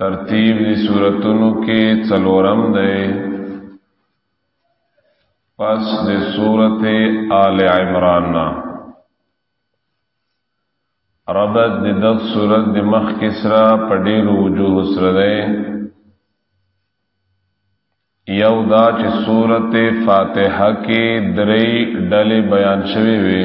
ترتیب دی صورتونو کې څلورم دی پس د صورت آل عمران نا ربط د دغ صورت د مخ کې سره په ډېرو وجوه سره دی یو دا چې صورت فاتحه کې درې ډلې بیان شوې وي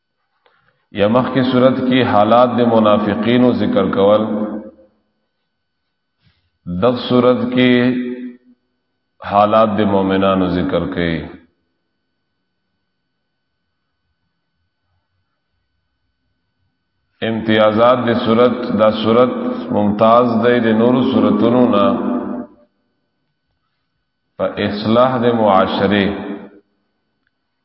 یا مخ کی صورت کی حالات د منافقینو ذکر کول د صورت کی حالات د مؤمنانو ذکر کړي امتیازات د صورت دا صورت ممتاز دی د نور صورتونو نه په اصلاح د معاشره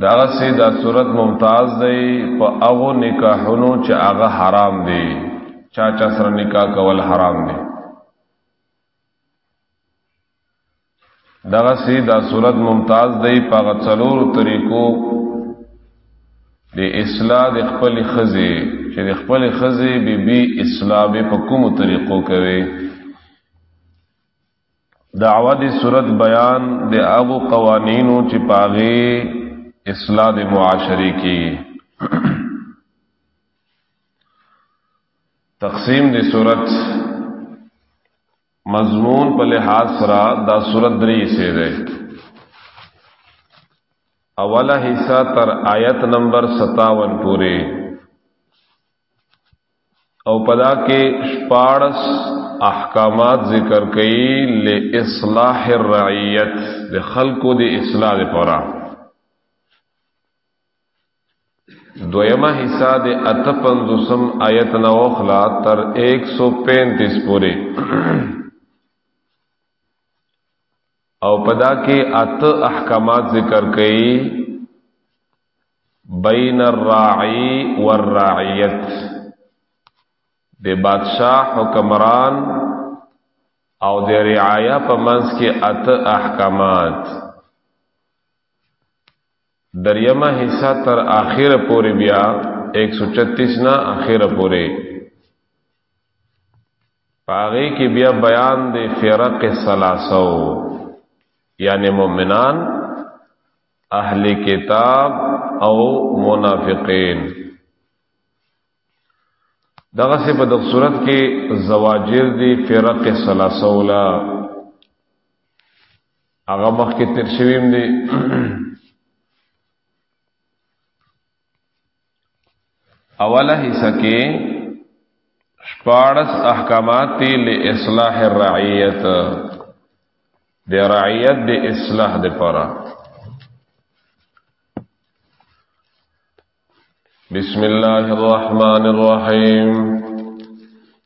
دا سه دا صورت ممتاز دی په هغه نکاحونو چې هغه حرام دی چا چا سره نکاح کول حرام دی دغه سي دا صورت ممتاز دی په غڅلور طریقو د اصلاح د خپل خزه چې د خپل خزه بي بي اصلاح به په کومو طریقو کوي دعوه دی صورت بیان د هغو قوانینو چې پاغه اصلاح د معاشري کې تقسیم د صورت مضمون په لحاظ سره دا صورت درې حصے ده اوله حصہ تر آیت نمبر 57 پورې او پدا کې شپارس احکامات ذکر کړي لاصلاح الرعیت د خلقو د اصلاح لپاره دویمه حصہ د 55 آیت نو اخلا تر 135 پورې او پدا کې اته احکامات ذکر کړي بین الراعی والراعیت د بادشاہ حکمران او د رعایا په منځ کې اته احکامات دریمه حصہ تر اخر پورې بیا 136 نه اخر پورې پاغه کې بیا بیان د فرق سلاسو یعنی مؤمنان اهل کتاب او منافقین دغه څه په دغه صورت کې زواجر دي فرق ثلاثه ولا هغه مخکې تر شویم دي اوله حصہ کې شپارس احکامات له اصلاح الرعیت د رعیت د اصلاح د پرا بسم الله الرحمن الرحیم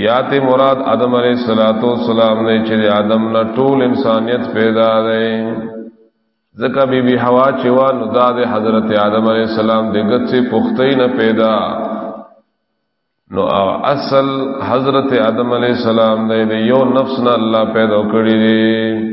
یات مراد آدم علیہ الصلوۃ والسلام نے چې آدم نه ټول انسانیت پیدا دی ځکه بی بی حوا چې وا نو دا د حضرت آدم علیہ السلام د ګت سے پختې نه پیدا نو اصل حضرت آدم علیہ السلام دی یو نفس نه الله پیدا کړی دی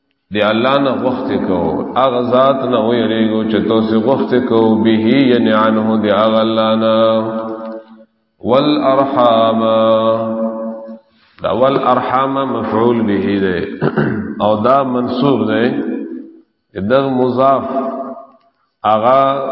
دی الله نه وخت کو اغه ذات نه ویریږي چې تاسو وخت کو به یعنی عنه دی اغه الله نه والارحام دا والارحام مفعول به دی او دا منصوب دی دغه مضاف اغه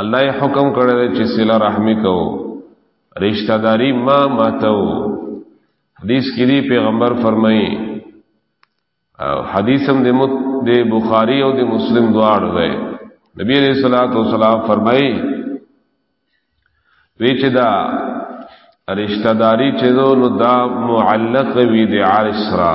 الله یې حکم کړی دی چې صله رحمي کوو رشتہ داری ما ماتو حدیث کې دی پیغمبر فرمایي او حدیث هم د مت د بخاری او د مسلم دواړو دی نبی علیہ الصلوۃ والسلام فرمایي وی چې دا رشتہ داری چې نو دا معلق وی د عرش را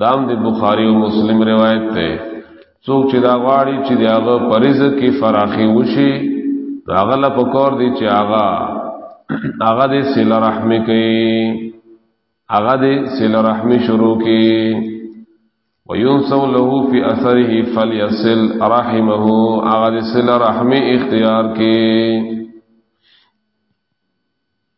دام د بخاری او مسلم روایت ته څوک چې دا غواړي چې دا غو پریز کې فراخي وشي راغله په کور دی چې آغا آغا دې سیل رحم کوي آغا دې سیل رحم شروع کوي وينسو له في اثره فليصل رحمه آغا دې سیل رحم اختیار کوي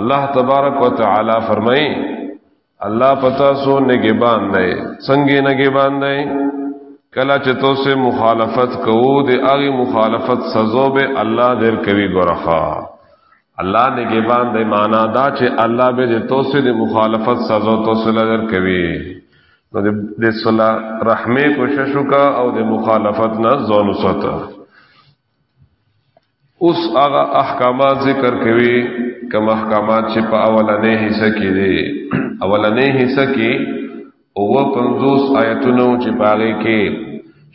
الله تبارک وتعالى فرمایي الله پتا سو نگبان نه څنګه نگبان نه کلا چې تو سه مخالفت کوو د هغه مخالفت سزا به الله در کوي ګورخه الله نگبان د معنا دا چې الله به د تو سه د مخالفت سزا تو سه لر کوي نو د صلا رحمه کوشش وکا او د مخالفت نه ځان وساته اوس هغه احکامات ذکر کوي کوم احکامات چې په اولنې حصہ کې دي اولنې حصہ کې او 50 آیتونو چې پاره کې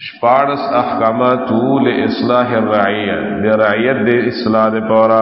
شپارس احکامات ول اصلاح الرعیه د رعیت د اصلاح لپاره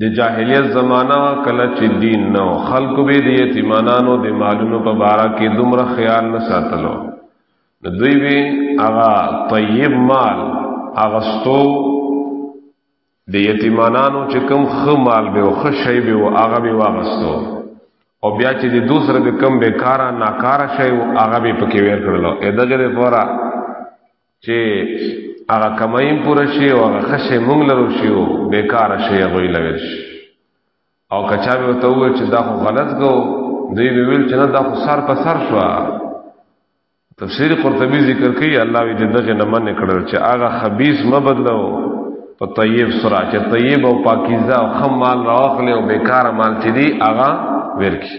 د جاهلیت زمانہ کله چې دین نو خلق به د یتیمانانو د مالونو په بارا کې دومره خیال نه ساتلو نو دوی به هغه طیب مال هغه ستو د یتیمانانو چې کم خ مال به او خ شی به او هغه به واغستو او بیا چې د دوسر به کم به کارا ناکارا شی او هغه به پکې ور کړلو اې دغه لپاره چې هغه کمایم پوره شي او هغه خشه مونږ لرو شي او بیکار شي هغه لوي شي او کچا به ته وې چې دا خو غلط کو دی ویل چې نه دا خو سر په سر شو تفسیر قرطبی ذکر کوي الله وی دغه نه من کړل چې هغه خبيث ما بدلو په طیب سره چې طیب او پاکیزه او خمال راخلې او بیکار مال چې دی هغه ورکی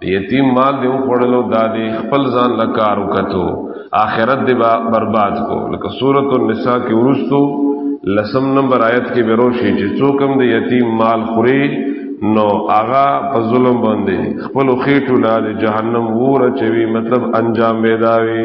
یتیم مال دی وخړلو دا دی خپل ځان له کار وکړو آخرت دی با برباد کو لکه سورۃ النساء کې ورستو لسم نمبر آیت کې بروشي چې څوک هم دی یتیم مال خوري نو آغا په ظلم باندې خپل خېټو لاله جهنم ور چوي مطلب انجام به داوي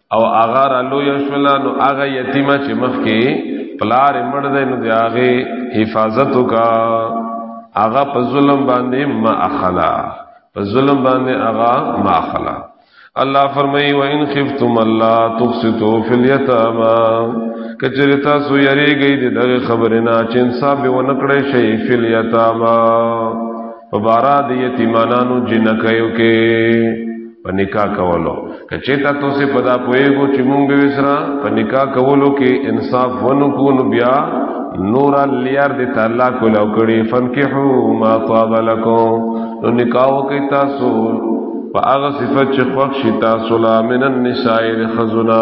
او هغه را لوی شول نو هغه یتیم چې مخ کې پلار مړ دی نو هغه حفاظت وکا هغه په ظلم باندې ما اخلا په ظلم باندې هغه ما اخلا الله فرمایي و ان خفتم الله تقسطوا في اليتامى کچری تاسو یریږئ دغه خبرنا چې انصاف به ونکړې شي فل یتامى په بارا د یتیمانانو جنکایو کې په نکاح کولو کچې تا ته سه پدا پويګو چې مونږ به وسرا په نکاح کولو کې انصاف ونو کو نو بیا نور لیار د تعالی کول او کړي فنکحو ما طاب لكم نو نکاح کې تاسو په هغه صفت چې خوښ شي تاسو لا من النساء خزنا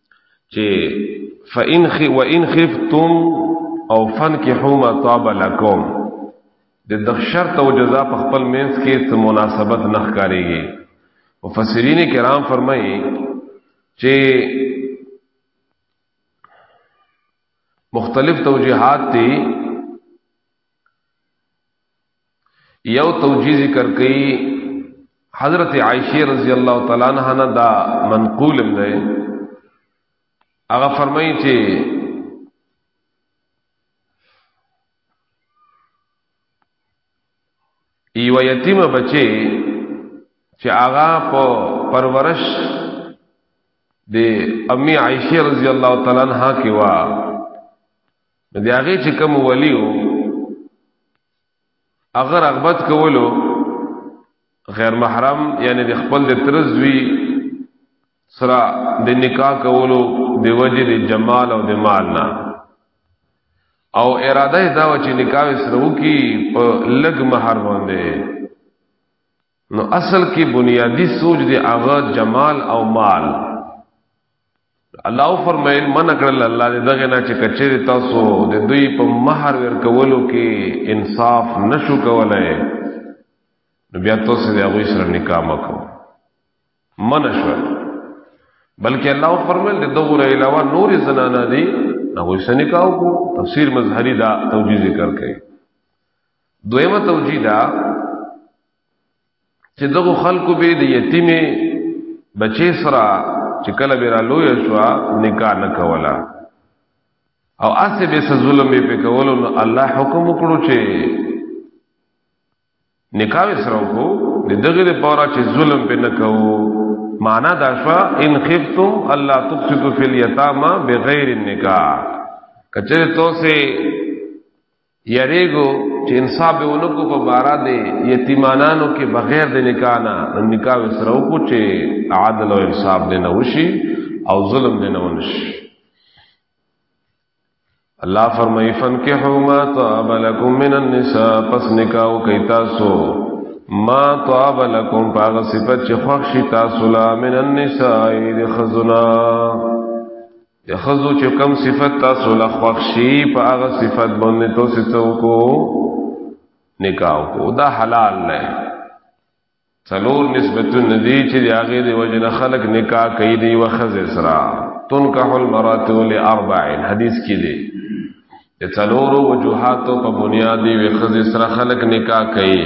چې فإن خ وإن خفتم او فنكحوا ما طاب لكم د دغ شرط او جزاء په خپل مینس کې څه مناسبت نه ښکاريږي مفسرین کرام فرمایي چې مختلف توجیهات دي یو توجیه ذکر کئی حضرت عائشہ رضی اللہ تعالی عنہ نه دا منقول هم ده هغه فرمایي چې یو یتیم بچي چې هغه په پرورش د امی عائشه رضی الله تعالی عنها کې وا نو دی هغه چې کوم ولیو اگر رغبت کولو غیر محرم یعنی د خپل د ترزوی سره د نکاح کولو د وجه د جمال او د مال نه او اراده دا و چې نکاح سره وکي په لګ مہر باندې نو اصل کې بنیادی سوچ دی هغه جمال او مال الله فرمایل من کړل الله دې دغه نه چې کچېری تاسو د دوی په مہر ور کولو کې انصاف نشو کولای نو بیا تاسو دې هغه سره نکاح مکو من شو بلکې الله فرمایل د دغه علاوه نور زنانه دي هغه سره نکاح کو تفسیر مظهری دا توجیه ذکر کړي دویمه توجیه دا چې دغه خلکو به د یتیمې بچی سره چې کله به را لوی شو نکاح نه کولا او اسه به ظلم به کولو نو الله حکم وکړو چې نکاح سره وکړو د دغه لپاره چې ظلم په نه کوو معنا دا شو ان خفتم الله تقسطوا فی الیتاما بغیر النکاح کچره تو سه یریګو چې انصاف به ونکو په بارا دي یتیمانانو کې بغیر د نکاح نه نکاح سره وکړو چې عادل او انصاف دې نه وشي او ظلم دې نه ونشي الله فرمای فن کې حوما طاب لكم من النساء پس نکاح کوي تاسو ما طاب لكم باغ صفت چې خوښ شي تاسو لا من النساء د خزنا د خزو چې کم صفت تاسو له خوښي په هغه صفت باندې تاسو ته کو نکاح کو دا حلال نه څلور نسبتون ندی چې د هغه د وجه نه خلق نکاح کوي دی وخز اسرا تنکح المرات لاربع حدیث کې دی د څلورو وجوهاتو په بنیاد دی وخز اسرا خلق نکاح کوي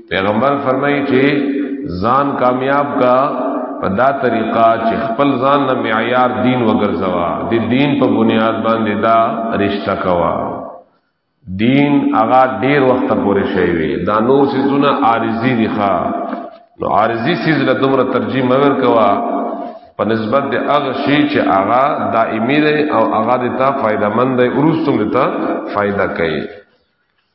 پیغمبر فرمایي چې ځان کامیاب کا په دا طریقه چې خپل ځان نه معیار دین وګرځوا د دین په بنیاد باندې دا رشتہ کوا دین هغه ډیر وخت پورې شي وي دا نور سيزونه عارضي دي ښا نو عارضي سيز له دومره ترجیح مور کوا په نسبت د هغه شی چې هغه دایمي دی او هغه د تا فائدہ مند دی ورستم د تا فائدہ کوي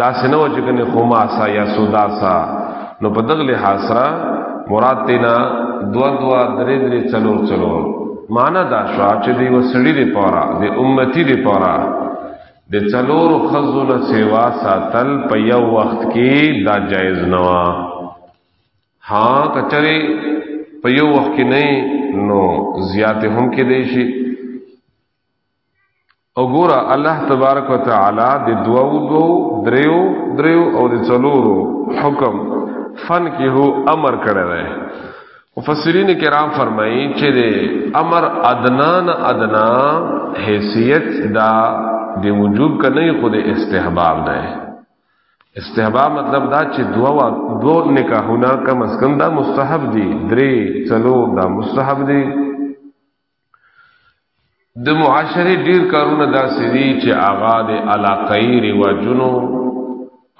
دا سنو چې کنه خماسا یا سوداسا نو په دغه لحاظ سره مراد تینا دوا دوا درې درې چلو چلو معنا دا شو چې دی وسړی دی پورا دی امتی دی پورا د چلور خزونه سیوا ساتل په یو وخت کې دا جایز نه وا ها کچره په یو وخت کې نه نو زیات هم کې دی شي وګوره الله تبارک وتعالى د دوو دوو دریو دریو او د څلورو حکم فن کې هو امر کړی دی مفسرین کرام فرمایي چې د امر ادنا نه ادنا حیثیت دا د وجوب کنه خود استحباب نه استحباب مطلب دا چې دوا دو نکاحونه کم از کم دا مستحب دي درې څلور دا مستحب دي د معاشري ډیر کارونه داسې دي چې آغا د علاقائی رواجونو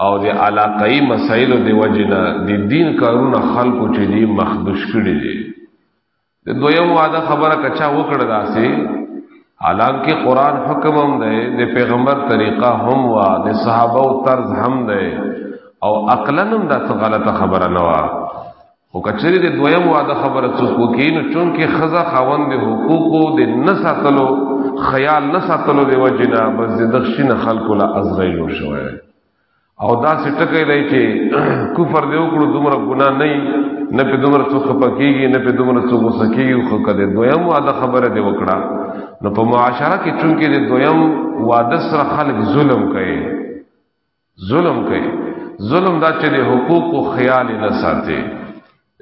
او د علاقائی مسایلو د وجنه د دین کارونه خلکو چې دي مخدوش کړي دي د دویم واده خبره کچا وکړه داسې حالانکه قران حکم هم دی د پیغمبر طریقه هم وا د صحابه او طرز هم دی او عقلا هم دا غلطه خبره نه وا خو کچری د دویم واده خبره څوک وکړي نو چونکې خزه خاوند د حقوقو د نه ساتلو خیال نه ساتلو دی وجنه بس د دښین خلکو لا ازغیلو شوی او دا سټکې دی چې کفر دی وکړو دومره ګنا نه نه په دومره څوک پکېږي نه په دومره څوک وسکېږي خو کده دویم واده خبره دی وکړه نو په معاشره کې چونکې د دویم واده سره خلک ظلم کوي ظلم کوي ظلم دا چې د حقوقو خیال نه ساتي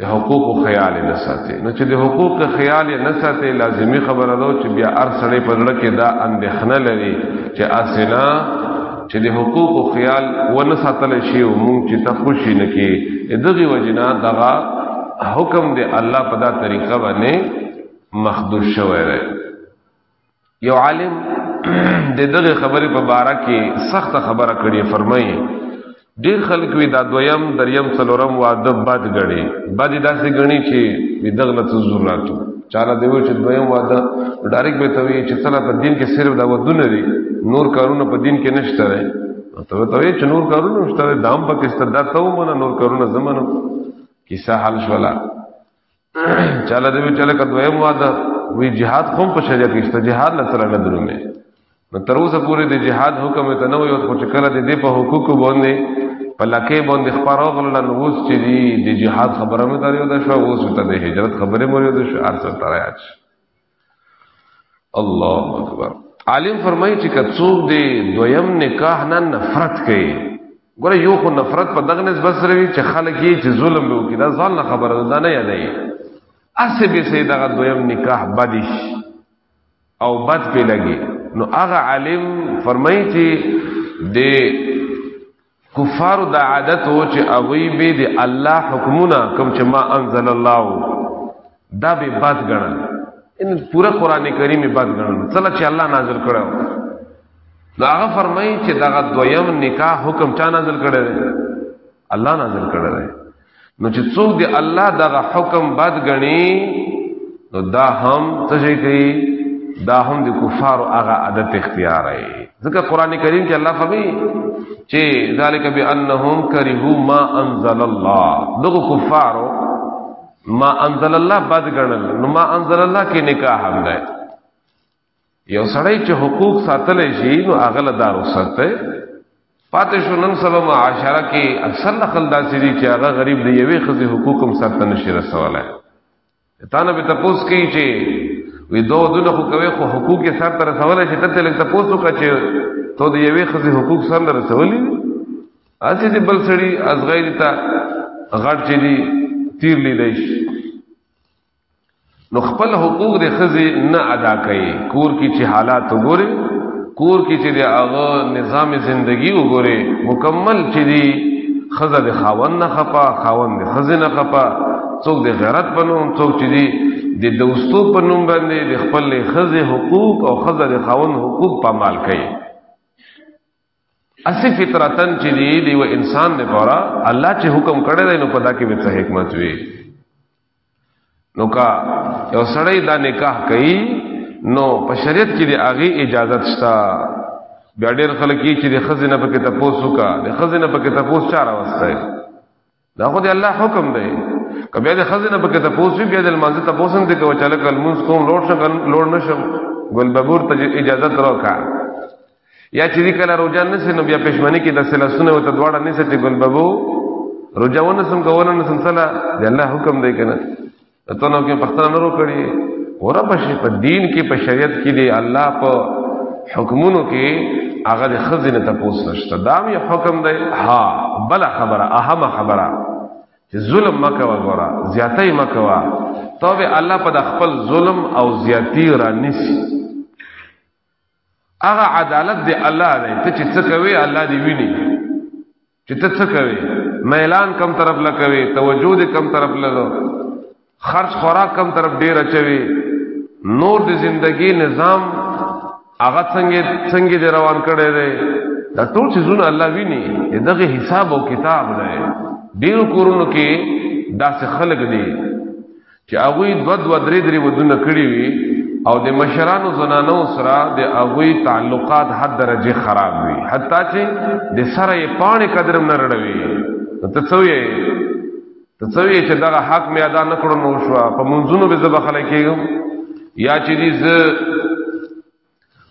د حقوقو خیال نه ساتي نو چې د حقوقو خیال نه ساتي لازمی خبره ده چې بیا هر سړی په لړ کې دا اندېښنه لري چې اسنا چې د حقوقو خیال و نه ساتل شي او مونږ چې تخوشي نه کې دغه وجنا دغه حکم دی الله په دا طریقه باندې مخدوش شوی دی یو عالم د دغه خبرې په باره کې سخت خبره کړې فرمایي ډیر خلک وی دا دویم دریم څلورم واده بد غړي بد داسې غني چې دغه له ضرورتو چاله دیو چې دویم واده ډایرک به توي چې سره په دین کې صرف دا ودونه لري نور کارونه په دین کې نشته وي ته ته چې نور کارونه نشته دام پاکستان دا ته مونږ نور کارونه زمونږ کیسه حل شولا چاله دې چاله کا دویم واده وی جهاد کوم په شریعت کې است جهاد نه تر نه درمه نو تر اوسه پورې د جهاد حکم ته نه ویو خو چې کله دې په حقوق باندې په لکه باندې خبرو غلل نو اوس چې دې د جهاد خبره مې تر یو د شو اوس ته د هجرت خبره مې یو د شو ارڅ تر راځي الله اکبر عالم فرمایي چې کڅوب دی دویم نکاح نه نفرت کوي ګوره یو خو نفرت په دغه نسبت سره وي چې خلک یې چې ظلم به وکړي دا ځان نه خبره ده نه یادای اسه به سي دغه دویم نکاح بدیش او بد په لګي نو هغه عالم فرمایي چې د کفار دا عادت و چې اوی به دی الله حکمونه کوم چې ما انزل الله دا به بد غنل ان پورا قران کریم به بد غنل څنګه چې الله نازل کړو دا هغه فرمایي چې دا دویم نکاح حکم چا نازل کړی دی الله نازل کړی دی نو چې څوک دی الله دغه حکم بد غني نو دا هم څه شي کوي دا هم د کفار هغه عادت اختیار دی ځکه قران کریم کې الله فرمایي چې ذالک بانهم کرهو ما انزل الله دغه کفار ما انزل الله بد غنل نو ما انزل الله کې نکاح هم دی یو سړی چې حقوق ساتل شي نو هغه له دارو ساتي پاتې شو نن سبا معاشره کې اکثر نقل داسې دي چې هغه غریب دی یوې خزي حقوق هم ساتل نشي رسولای تا نه به تاسو کوي چې وی دوه دونه خو کوي خو حقوق یې ساتل رسولای شي ته لکه تاسو کا چې ته د یوې خزي حقوق ساتل رسولې اسی دې بل سړي از غیر تا غړ چې دي تیر لیدای شي نو خپل حقوق د خزه نه ادا کړي کور کې چې حالات وګوري کور کې چې د هغه نظام زندگی وګوري مکمل چې دی خزه د خاون نه خپا خاون د خزه نه خپا څوک د غیرت په نوم څوک چې دی د دوستو په نوم باندې د خپل خزه حقوق او خزه د خاون حقوق په مال کوي اسی فطرتن چې دی دی و انسان نه پورا الله چې حکم کړی دی نو پدا کې به څه حکمت وي نو کا یو سړی دا نکاح کوي نو په شریعت کې دی اغه اجازه شته بیا ډېر خلک چې د خزینه په کې تاسو کا د خزینه په کې تاسو چاره وسته دا خو دی الله حکم دی کبه د خزینه په کې ته پوسې بیا د منځ ته پوسن دي کوي چې لکه المنز کوم لوړ شم لوړ نشم ګل بابور ته اجازه تروکا یا چې دې کله روزان نسې نو بیا پښمنه کې د سلسله وته دواړه نسې چې ګل بابو روزاونه سم کوونه نسم سلا د الله حکم دی کنه ته نو کې پښتنه نورو کړي ور په شي په دین کې په شریعت کې دی الله په حکمونو کې هغه د خزینه ته پوس نشته دا یو حکم دی ها بل خبره اهم خبره چې ظلم مکه وګوره زیاتې مکه وا توبه الله په خپل ظلم او زیاتی را نسی هغه عدالت دی الله دی ته چې څه کوي الله دی ویني چې ته څه کوي میلان کم طرف لا کوي توجه دې کم طرف لا دو خرج خوراک کم طرف ډیر اچوي نور د زندگی نظام هغه څنګه څنګه دې روان کړي دي دا ټول چې زونه الله ویني دغه حساب او کتاب دی ډیر کورونو کې داسې خلق دي چې هغوی دو دو درې درې ودونه کړي وي او د مشرانو زنانو سره د هغوی تعلقات حد درجه خراب وي حتی چې د سره یې پانې قدرم نه رړوي ته څه وې ته څه وې چې دغه حق مې ادا نه کړو نو شو په منځونو به زبخله کېږم یا چې دې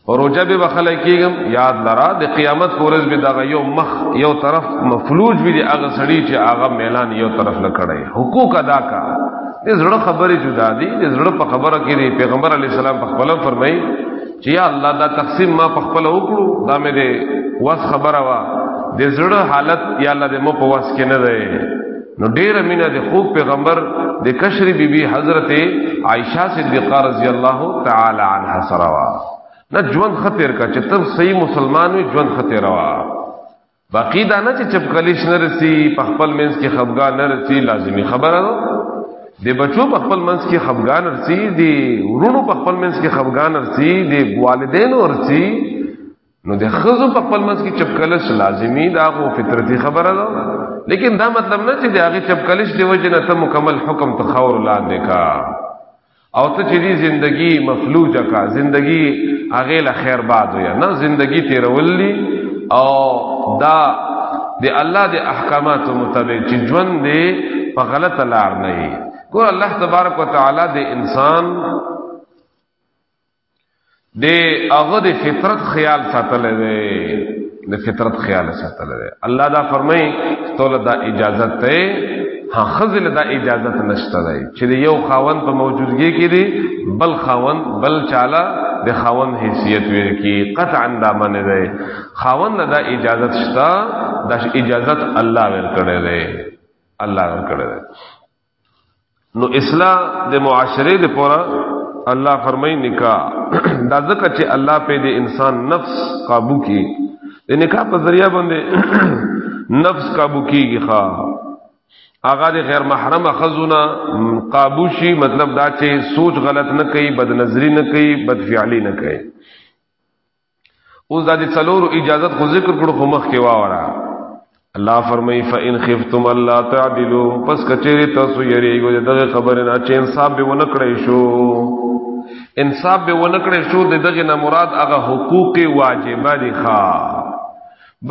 روجه به بخلای کیږم یاد لرا د قیامت پورز به دغه یو مخ یو طرف مفلوج به دی هغه سړی چې هغه میلان یو طرف لکړی حقوق ادا کا د زړه خبره جدا دی د زړه په خبره کې دی پیغمبر علی السلام په خپل فرمایي چې یا الله دا تقسیم ما په خپل وکړو دا مې دی واس خبره وا د زړه حالت یا الله دې مو په واس کې نه دی نو ډیر مینه د خوب پیغمبر د کشر بی بی حضرت عائشہ صدیقہ رضی الله تعالی عنها سره وا نه ژوند خطر کا چې تر صحیح مسلمان وي ژوند خطر وا باقی دا نه چې چپکلیش نه رسی په خپل منځ کې خفګان نه رسی لازمی خبره ده د بچو په خپل منځ کې خفګان رسی دی ورونو په خپل منځ کې خفګان رسی دی والدینو رسی نو د خزو په خپل منځ کې چپکلش لازمی دا خو فطرتي خبره ده لیکن دا مطلب نه چې د هغه چپکلش دی وجه نه ته مکمل حکم ته خور لاندې کا او ته چې دی زندگی مفلوج کا زندگی هغه له خیر باد وي نه زندگی تیروللی او دا د الله د احکامات مطابق چې ژوند دی په غلط لار نه وي ګور الله تبارک وتعالى د انسان د هغه د فطرت خیال ساتل دی د فطرت خیال ساتل دی الله دا فرمای توله دا اجازه ته ها خزل دا اجازه نشته دی چې یو خاون په موجودګي کې دی بل خاون بل چاله د خاون حیثیت ورکی قطعا دا من دی خاون دا اجازه شته د اجازه الله ورکړي دی الله ورکړي دی نو اصلاح د معاشره د پورا الله فرمای نکاح دا ځکه چې الله په دې انسان نفس قابو کی د نکاح په ذریعہ باندې نفس قابو کیږي ښا هغه د غیر محرم خزونه قابو شي مطلب دا چې سوچ غلط نه کوي بد نظری نه کوي بد فعلی نه کوي اوس دا د څلور اجازت خو ذکر کړو خو مخ کې واورا الله فرمای فإن خفتم الله تعدلو پس کچېری تاسو یریږئ دغه خبره نه چې انصاف به ونه کړی شو انصاف به ونه کړی شو دغه نه مراد هغه حقوق واجبه دي ښا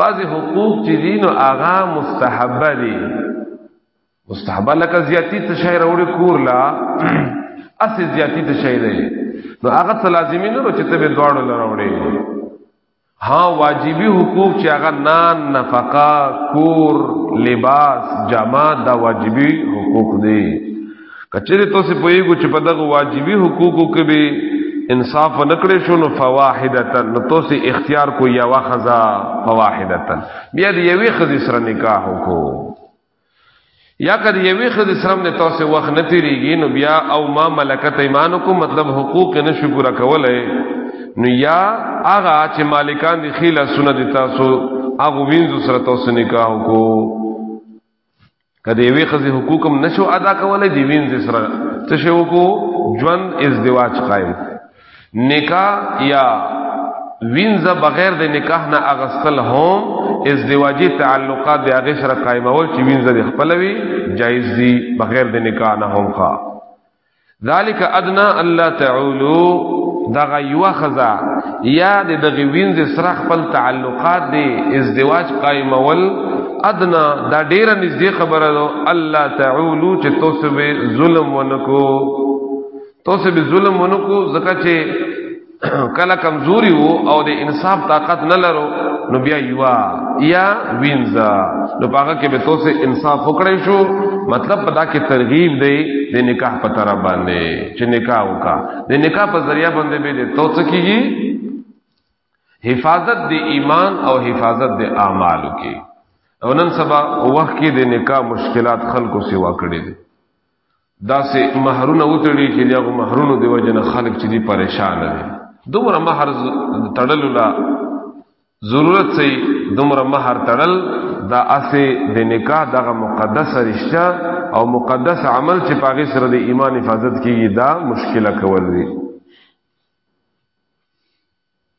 بعضی حقوق چې دین او هغه مستحبه دي مستحبه لکه زیاتی ته شی راوړي کور لا اس زیاتی ته شی دی نو هغه ته لازمي نه چې ته به دواړو لراوړي ها واجبي حقوق چې هغه نان نفقه کور لباس جامه دا واجبي حقوق دي کچره ته سه پويګو چې په دغه واجبي حقوقو کې به انصاف نکړې شو نو فواحدتا نو تو سي اختیار کو یا واخذا فواحدتا بیا دې یوې خزې سره نکاح وکړو یا کر یوی خد اسلام نے تو سے وقت نتی ری گی نو بیا او ما ملکت ایمانو کو مطلب حقوق نے شکر کول ہے نو یا آغا چے مالکان دی خیلہ سنہ دی تاسو آغو وینزو سر تو سے نکاہو کو کدی وی خزی حقوقم نشو ادا کولای دی وینز سره تشو کو ژوند ازدواج قائم نکاح یا وینځه بغیر د نکاح نه اغستل هم ازدواجی تعلقات د هغه سره قائمول چې وینځه د خپلوي جایز دي بغیر د نکاح نه هم ښا ذالک ادنا الله تعالو دغه یو خزا یا د دغه وینځه سره خپل تعلقات دي ازدواج قائمول ادنا دا ډیره نږدې خبره ده الله تعالو چې تاسو به ظلم ونکو تو سه به ظلم ونکو زکه چې کله کمزوري وو او د انصاف طاقت نه لرو نو بیا یوا یا وینزا نو پاګه کې به تو سه انصاف وکړې شو مطلب پدا کې ترغیب دی د نکاح په تر باندې چې نکاح وکا د نکاح په ذریعہ باندې به تو څه کیږي حفاظت د ایمان او حفاظت د اعمالو کې او نن سبا وخت کې د نکاح مشکلات خلکو سیوا کړی دي داسې مہرونه وتړي چې دی هغه مہرونو دی وجنه خلک چې دی پریشان دي دومره مہر تړل لا ضرورت سي دومره مہر تړل دا اسه د نکاح دغه مقدس رشتہ او مقدس عمل چې پاغي سره د ایمان حفاظت کیږي دا مشکله کول دي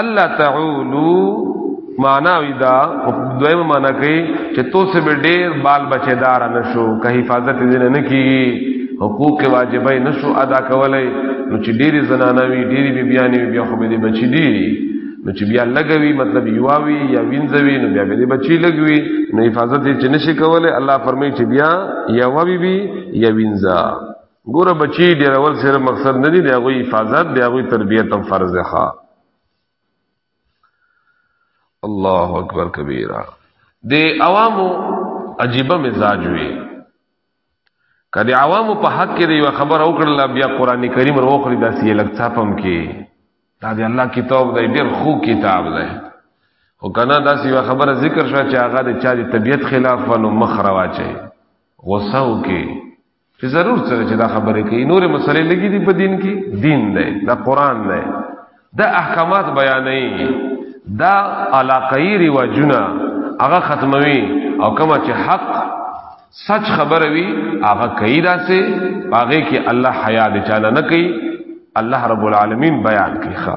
الله تعولو معنا ودا دویمه معنا کوي چې تو سه به ډیر بال بچیدار نشو که حفاظت دې نه کیږي حقوق واجبای نشو ادا کولای نو چې ډیری زنانه وی ډیری بی بیانې وی بیا خو به دې بچی دی نو چې بیا لګوي مطلب یواوی یا وینځوي نو بیا به دې بچی لګوي نو حفاظت دې چې نشي کولای الله فرمایي چې بیا یواوی بی یا وینځه ګوره بچی ډیر اول سره مقصد نه دی دی هغه حفاظت دی هغه تربیت هم فرض ده ښا الله اکبر کبیره د عوامو عجیب مزاج وی کله عوامو په حق کې دی خبر او کړل بیا قران کریم وروخري داسې لګ څاپم کې دا دی الله کتاب دی ډیر خو کتاب دی او کنا دا سی خبره ذکر شو چې هغه د چا د طبیعت خلاف ونو مخ رواچي غوسه وکي چې ضرور سره چې دا خبرې کوي نور مسلې لګي دي په دین کې دین دی دا قران دی دا احکامات بیانې دا علاقې ریواجونه هغه ختموي او کما چې حق سچ خبره وي هغه کوي دا سه هغه کې الله حیا دي چاله نه کوي الله رب العالمین بیان کوي ښا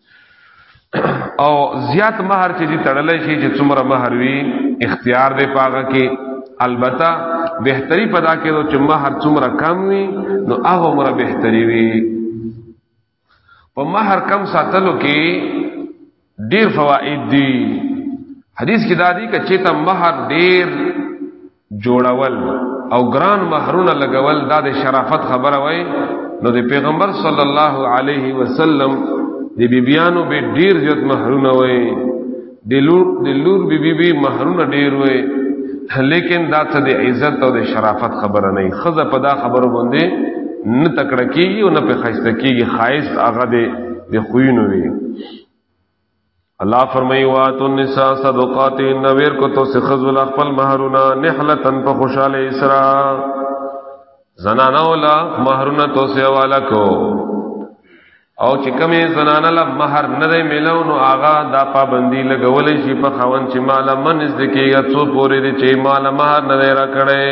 او زیات مہر چې دي تړلې شي چې څومره مہر وي اختیار دی پاګه کې البته بهتري پدا کېدو چې مہر څومره کم وي نو هغه عمر بهتري وي په مہر کم ساتلو کې ډیر فواید دي حدیث کې دادی چې ته مہر ډیر جوړول او ګران مہرونه لګول دا د شرافت خبره وای نو د پیغمبر صلی الله علیه وسلم د بیبیانو به ډیر زیات مہرونه وای د لور د لور بیبي به مہرونه ډیر وای لیکن دا ته د عزت او د شرافت خبره نه خزه په دا خبرو باندې نه تکړه کیږي او نه په خسته کیږي خایست هغه د خوینو وی الله فرمایي واتو النساء صدقات نویر کو تو سخذ ولا خپل مہرنا نحلتن په خوشاله اسرا زنانه ولا مہرنا تو سه والا کو او چې کمه زنانه لا مہر نه دی ملو نو آغا دا پابندی لګولې شي په خوان چې مال من ذکیږي څو پورې دي چې مال مہر نه را کړي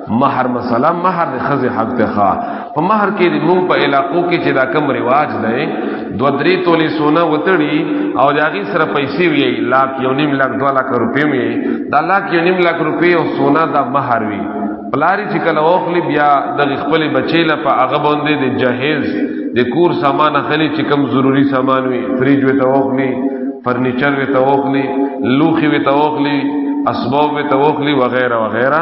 مہر مسله مہر د خزه حق ته ښا په مہر کې د مونږ په علاقو کې چې دا کم رواج دی دو درې تولې سونا وتړي او داغي سره پیسې وي لاک یو نیم لاک دوه لاک روپې وي دا لاک یو نیم لاک روپې او سونا دا مہر وي پلاری چې کله اوخلی بیا د خپل بچی له په هغه باندې د جهیز د کور سامان اخلي چې کم ضروری سامان وي فریج وي توخلی فرنیچر وي توخلی لوخي وي توخلی اسباب وي توخلی وغیرہ وغیرہ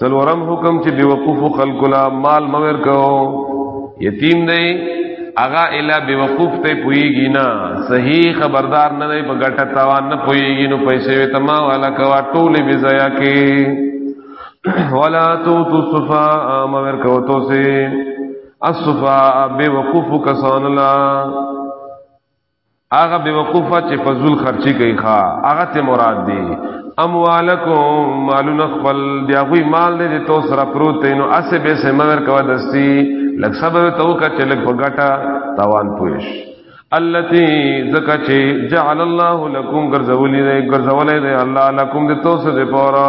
څلورم حکم چې بیوقوف خلق لا مال مور کو یتیم دی اغا الا بیوقوف ته پویږي نه صحیح خبردار نه دی په ګټه تاوان نه پویږي نو پیسې وې تما والا کوا ټولې بي ضایع کې ولا تو تو صفا مور کو تو سي الصفا بیوقوف کسان الله هغه بیوقوفه چې فضل خرچي کوي ښا هغه ته مراد دی اموالکم مالون خپل دی هغه مال دې تو سره پروت نو اسه به سه مگر کوا دستی لک سبب تو کا چې لک بغټا تاوان پوش التي زکه چې جعل الله لكم غرزولې دې غرزولې دې الله لكم دې تو سره پورا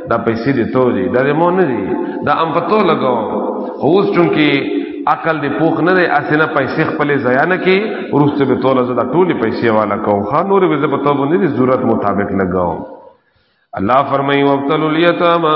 دا پیسې دې تو دي دا مو نه دي دا ام پتو لګاو اوس چونکی عقل دې پوخ نه دی اسنه پیسې خپل ضایع نه کی ورسته به توله زړه ټولې پیسې والا کو خان نور به زه پتو باندې ضرورت مطابق لګاو الله فرمایي وقتل الیتاما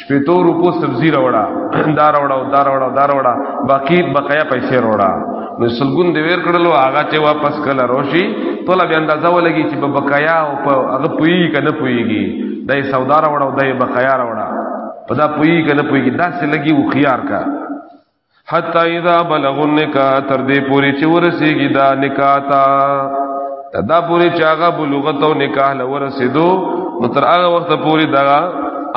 شپېتو روپو سبزی راوړه دا راوړه او دا راوړه دا راوړه باقی بقایا پیسې راوړه نو سلګون دی ویر کړلو هغه ته واپس کله روشي ټول بیا اندازه ولګي چې په بقایا او په هغه پوي کنه پويږي دای سودا راوړه او دای بقایا راوړه په دا پوي کنه پويږي دا څه لګي او خيار کا حتا اذا بلغوا النکاح تر دې پوری چې ورسیږي دا نکاح تا دا پوری چې هغه بلوغت او نکاح لور رسیدو نو تر هغه وخت پوری دا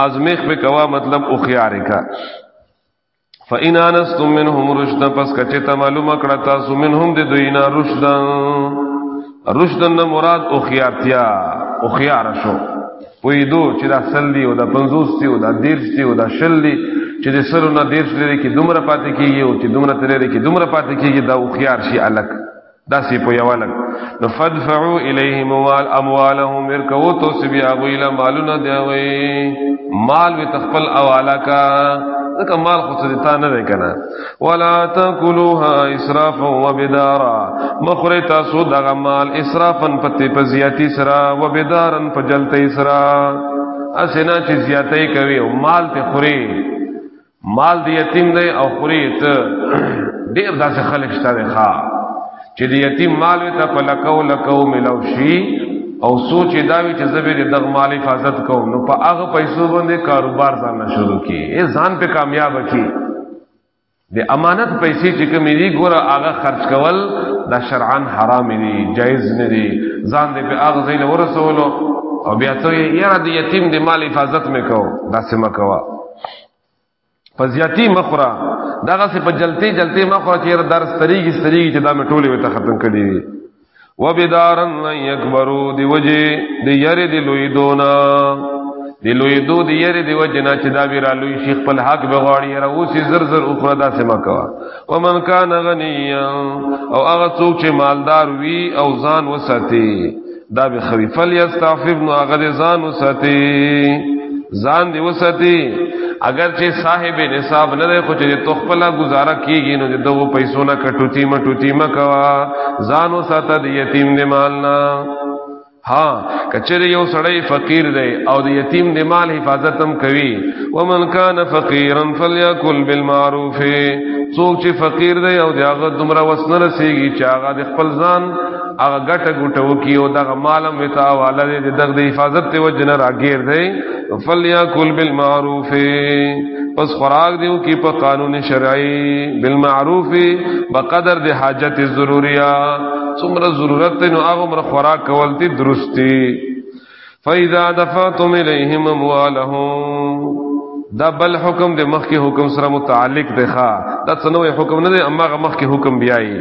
ازمیخ په کوا مطلب او خيار کا فإن انستم منهم رشد پس کچه ته معلومه کړه تاسو منهم د دوی نه رشد رشد نه مراد او خيارتیا او خيار شو وې دو چې دا سل دی او دا 50 دی او دا 10 دی او دا شل دی چې د سر نه 10 لري کې دومره پاتې کیږي او چې دومره تر لري کې دومره پاتې کیږي دا او خيار شي الک دا سی په یو الک نو فدفعوا الیهم وال اموالهم ورکو تو سبي ابویلا مالونه دی وې مال وی تخپل اوالا کا ځکه مال خو څه دی تا نه کنه ولا تاكلوها اسرافا وبدارا مخره تاسو دغه مال اسرافا پتی په زیاتی سرا وبدارن په جلتی سرا اسنا چې زیاتی کوي او مال ته خوري مال دی یتیم دی او خوري ته ډیر داسې خلک شته ښا چې د یتیم مال ته په لکو لکو ملو شي او سوچ دا وی چې زبر دغ مال حفاظت کوم نو په هغه پیسو باندې کاروبار ځان شروع کی ای ځان په کامیاب کی د امانت پیسې چې کوم دی ګوره هغه خرج کول دا شرعاً حرام دی جایز نه دی ځان دې په هغه ځای ورسولو او بیا ته یې یاره د یتیم د مال حفاظت مې کو دا سم کوا په زیاتی مخره دغه سه په جلتی جلتی مخره چې درس طریقې طریقې چې دا مې ټوله وته ختم کړی دي وبدارن یکبرو دی وجه دی یری دی لوی دونا دی لوی دو دی یری دی وجه نه چې دا ویرا لوی شیخ په حق بغاړي را اوسې زر زر اخرا دا سما کوا ومن کان غنیا او هغه څوک چې مالدار وی او ځان وساتي دا به خوي فل یستعفف نو هغه ځان وساتي ځان دی وساتي اگر چې صاحب نصاب نه دی خو چې تو خپل گزاره کیږي نو د دوه پیسو نه کټوتی مټوتی مکوا ځان وساته د یتیم دی مال نه ها کچره یو سړی فقیر دی او د یتیم د مال حفاظت هم کوي ومن کان فقیرا فلیاکل بالمعروف څوک چې فقیر دی او دغه دومره وسنه رسیږي چې هغه د خپل ځان هغه ګټه ګټه وکي او دغه مالم وتا والا دې دغه د حفاظت ته وجنه راګیر دی فلیا کل بالمعروف پس خوراک دیو کی په قانون شرعی بالمعروف بقدر د حاجت ضروریا څومره ضرورت ته نو هغه مر خوراک کول دي درستی فاذا دفعتم الیهم اموالهم دا بل حکم د مخکې حکم سره متعلق دی ښا دا څنوې حکم نه دی اما غ مخکې حکم بیایي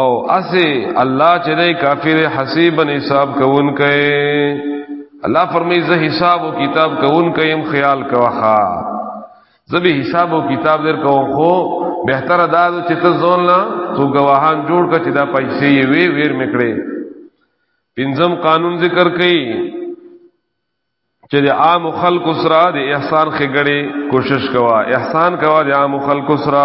او اسی الله چې دی کافر حسیب حساب کوون کوي الله فرمایي زه حساب او کتاب کوون کوم خیال کوخه زبی حساب او کتاب در کوم خو بهتر دا چې ته ځون لا تو گواهان جوړ کړه چې دا پیسې یې وی ویر میکړې پنځم قانون ذکر کړي چې د عام خلکو سره د احسان خګړې کوشش کوا احسان کوا د عام خلکو سره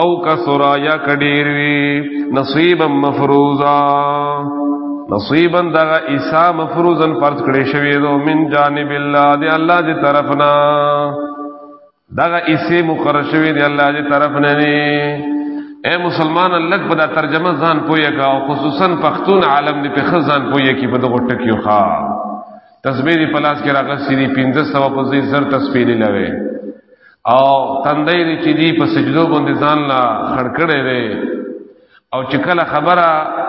او کثرا یا کډیر وی نصیبا مفروضا نصیبا دا عیسی مفروضا فرض کړی شوی دو من جانب الله دی الله دی طرفنا دا عیسی مقرر شوی دی الله دی طرفنا نه اے مسلمان الله په دا ترجمه ځان پوهه کا او خصوصا پښتون عالم دی په خزان پوهه کی په دغه ټکیو ښا تسبیح دی پلاس کې راغستی دی 1500 په زی زر تسبیح لوي او تندې دی چې دی په سجدو باندې ځان لا خړکړې دی او چې کله خبره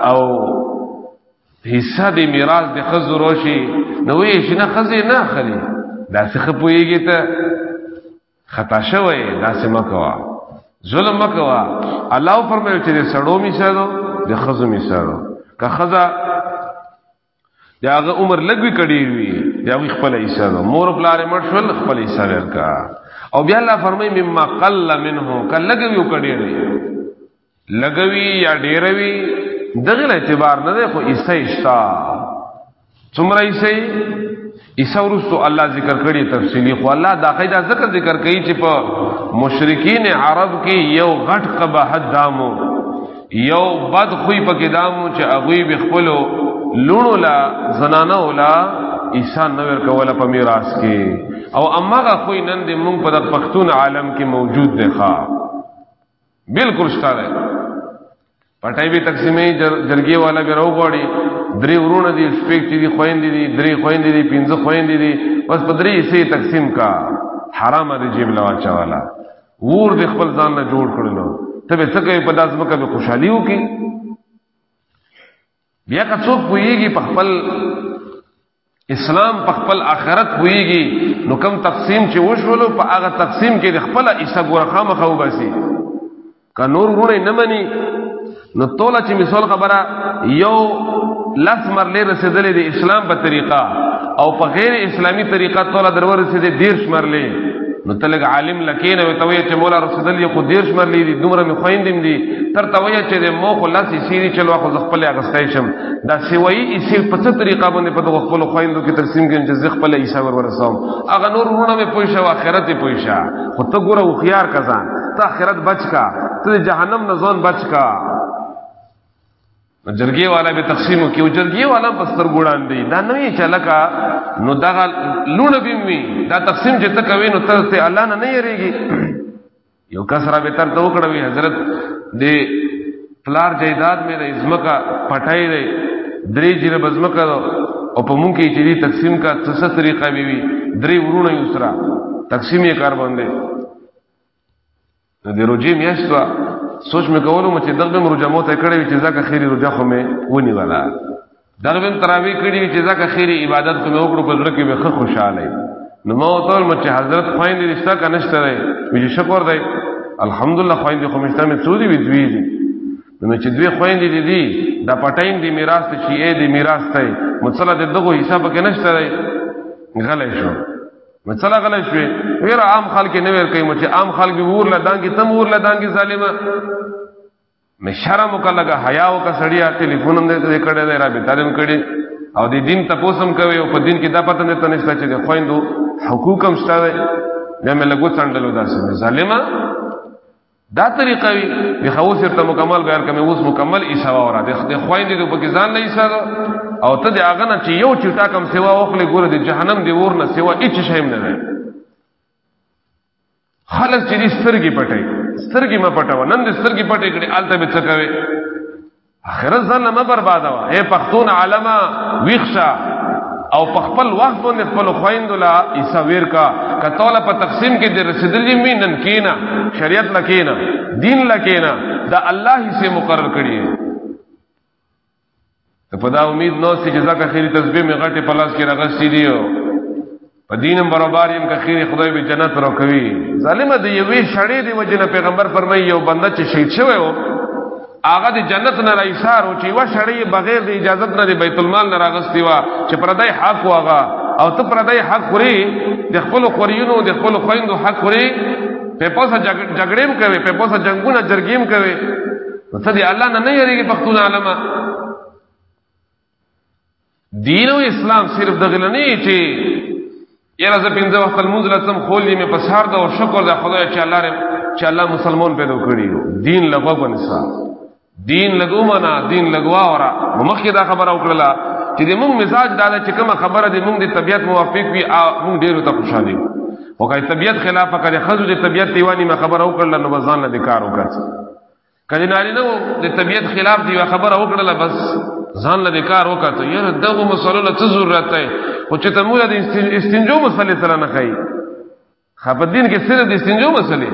او حصہ دی میراث دی خزر وشي نو یې شنه خزې نه خلی دا څه خپويږي ته خطا شوی دا څه مکوا ظلم مکوا الله فرمایي چې سړو می سره د خزو می سره که خزا دا هغه عمر لګوي کړي وي دا وی خپل حصہ ده مور پلار مړ شول خپل حصہ ورکا او بیا الله فرمای مما قل منه کله لګوي او کړي نه لګوي یا ډیروي دغه اعتبار نه ده خو حصہ اشتا څومره حصہ ایسا ورستو الله ذکر کړی تفصیلی خو الله دا قاعده ذکر ذکر کوي چې په مشرکین عرب کې یو غټ قبه دامو یو بد خوې پکې دامو چې هغه به خپل لونو لا زنانه ولا عیسی نور کوله په میراث کې او امغه خوې نن د مونږ په د پښتون عالم کې موجود دی ښا بالکل ستاره پټای به تقسیمې جرګې والا به راو غواړي درې ورونه دي شپږ چې دي خويندې دي درې خويندې دي پنځه خويندې دي بس په درې حصے تقسیم کا حرام دي جیب لوا چوالا ور د خپل ځان نه جوړ کړلو ته به څه کوي په داسمه کې خوشحالي وکي بیا که څوک پوهیږي په خپل اسلام په خپل آخرت پوهیږي نو کم تقسیم چې وشولو په هغه تقسیم کې د خپل ایسه ګوره خامخا وباسي که نور ورونه نه مني نو توله چې مثال خبره یو لس مرلې رسېدلې د اسلام په طریقه او په غیر اسلامی طریقه تولا درور رسیدې دیر شمرلې نو تلګ عالم لکین او توی چې مولا رسیدل یې خو دیر شمرلې دي دومره می خويندم دي تر توی چې مو خو لاسي سیری چلو خو خپل اغستای شم دا سیوی اسی په څه طریقه باندې په دغه خپل خويندو کې تقسیم کین چې خپل ایسا ور ورسوم اغه نور ورونه می پوي شو اخرت پوي شو خو ته ګوره خو خيار کزان ته اخرت بچ کا ته جهنم نه ځون بچ کا جرګي والا به تقسیم کیو جرګي والا بستر ګوړان دی دا نه یې چلکا نو دا لونه بیم وی دا تقسیم چې تکوي نو تر ته الله نه نه یریږي یو کسره به تر ته وکړوي حضرت دې پلار جیداد مې د ازمکا پټای دی درې جره بزمکا او په مونږ کې چې تقسیم کا څه طریقه وی وی درې ورونه یو سره تقسیم یې کار باندې د روجې میاشت وه سوچ مې کولو مو چې دغه مې روجه مو ته کړې وي چې ځکه خیري روجه خو مې ونیوله دغه مې تراوی کړې وي چې ځکه خیري عبادت خو مې وکړو په زړه کې مې ښه خوشاله یم نو ما ورته وویل چې حضرت خویندې دې شته که نشته دی وایي چې شکر دی الحمدلله خویندې خو مې شته مې څو دي وي دوی دي نو چې دوی خویندې دي دي دا پټاین دي میراث ته شیعه دي میراث ته مطلب دغه حساب کې نشته دی غلی شو مسله غلط شوې غیر عام خلک نه ور کوي چې عام خلک ور لدان کې تم ور لدان کې ظالما نه شرم وکړه حیا وکړه سړیا ټلیفون هم دې کړه دې را به تعلیم کړي او دې دین تاسو هم کوي او په دین کې دا پته نه تنشته چې خويندو حقوق هم شته دا مې لګو څنډلو داسې ظالما دا طریقه وی به خو سرته مکمل بیان کوم اوس مکمل ایسا ورا د خدای خويندې د پاکستان نه ایسا او ته د اغه نه چې یو چټا کم سیوا اوخلې ګوره د جهنم دی ور نه سیوا هیڅ شی نه ده خلک چې سترګې پټي سترګې ما پټاو نن د سترګې پټې کړي آلته به څه کوي اخرت ځان نه برباده وا اے پښتون علما ویښه او په خپل وخت باندې خپل خويند لا عیسی ویر کا کتوله په تقسیم کې د رسیدلې مينن کینا شریعت لکینا دین لکینا دا الله یې سه مقرر کړی ته په دا امید نو چې ځکه خېری تسبیح می غټه پلاس کې راغستې دی په دین برابر يم کخیر خدای به جنت را کوي ظالم دی یوې شړې دی وجنه پیغمبر فرمایي یو بنده چې شهید شوی و هغه د جنت نه رایسار او چې و شړې بغیر د اجازه نه د بیت المال نه راغستی و چې پردای حق واغه او ته پردای حق خوري د خپل خوريونو د خپل خويندو حق خوري په پوسه جګړېم کوي په پوسه جنگونه جرګېم کوي ته دی الله نه نه یریږي پښتون عالمه دین او اسلام صرف د غلنی چې یره ز پنځه وخت المنز لتم خولې مې پسار دا او شکر دا خدای چې الله رې چې الله مسلمان پیدا کړی دین لغو بنسا دین لګو منا دین لګوا اورا مخکې دا خبره وکړه چې د موږ مزاج دا چې کومه خبره د موږ د طبیعت موافق وي موږ ډیرو ته خوشاله یو او کله طبیعت خلاف کړي خزو د طبیعت دیوانی ما خبره وکړه نو ځان نه د کار وکړي کله نارینه د طبیعت خلاف دی خبره وکړله بس ځان له کار وکړه یاره دغه مسلو له ضرورت دی او چې ته موږ د استنجو مسلې سره نه کوي خپ دین کې صرف د استنجو مسلې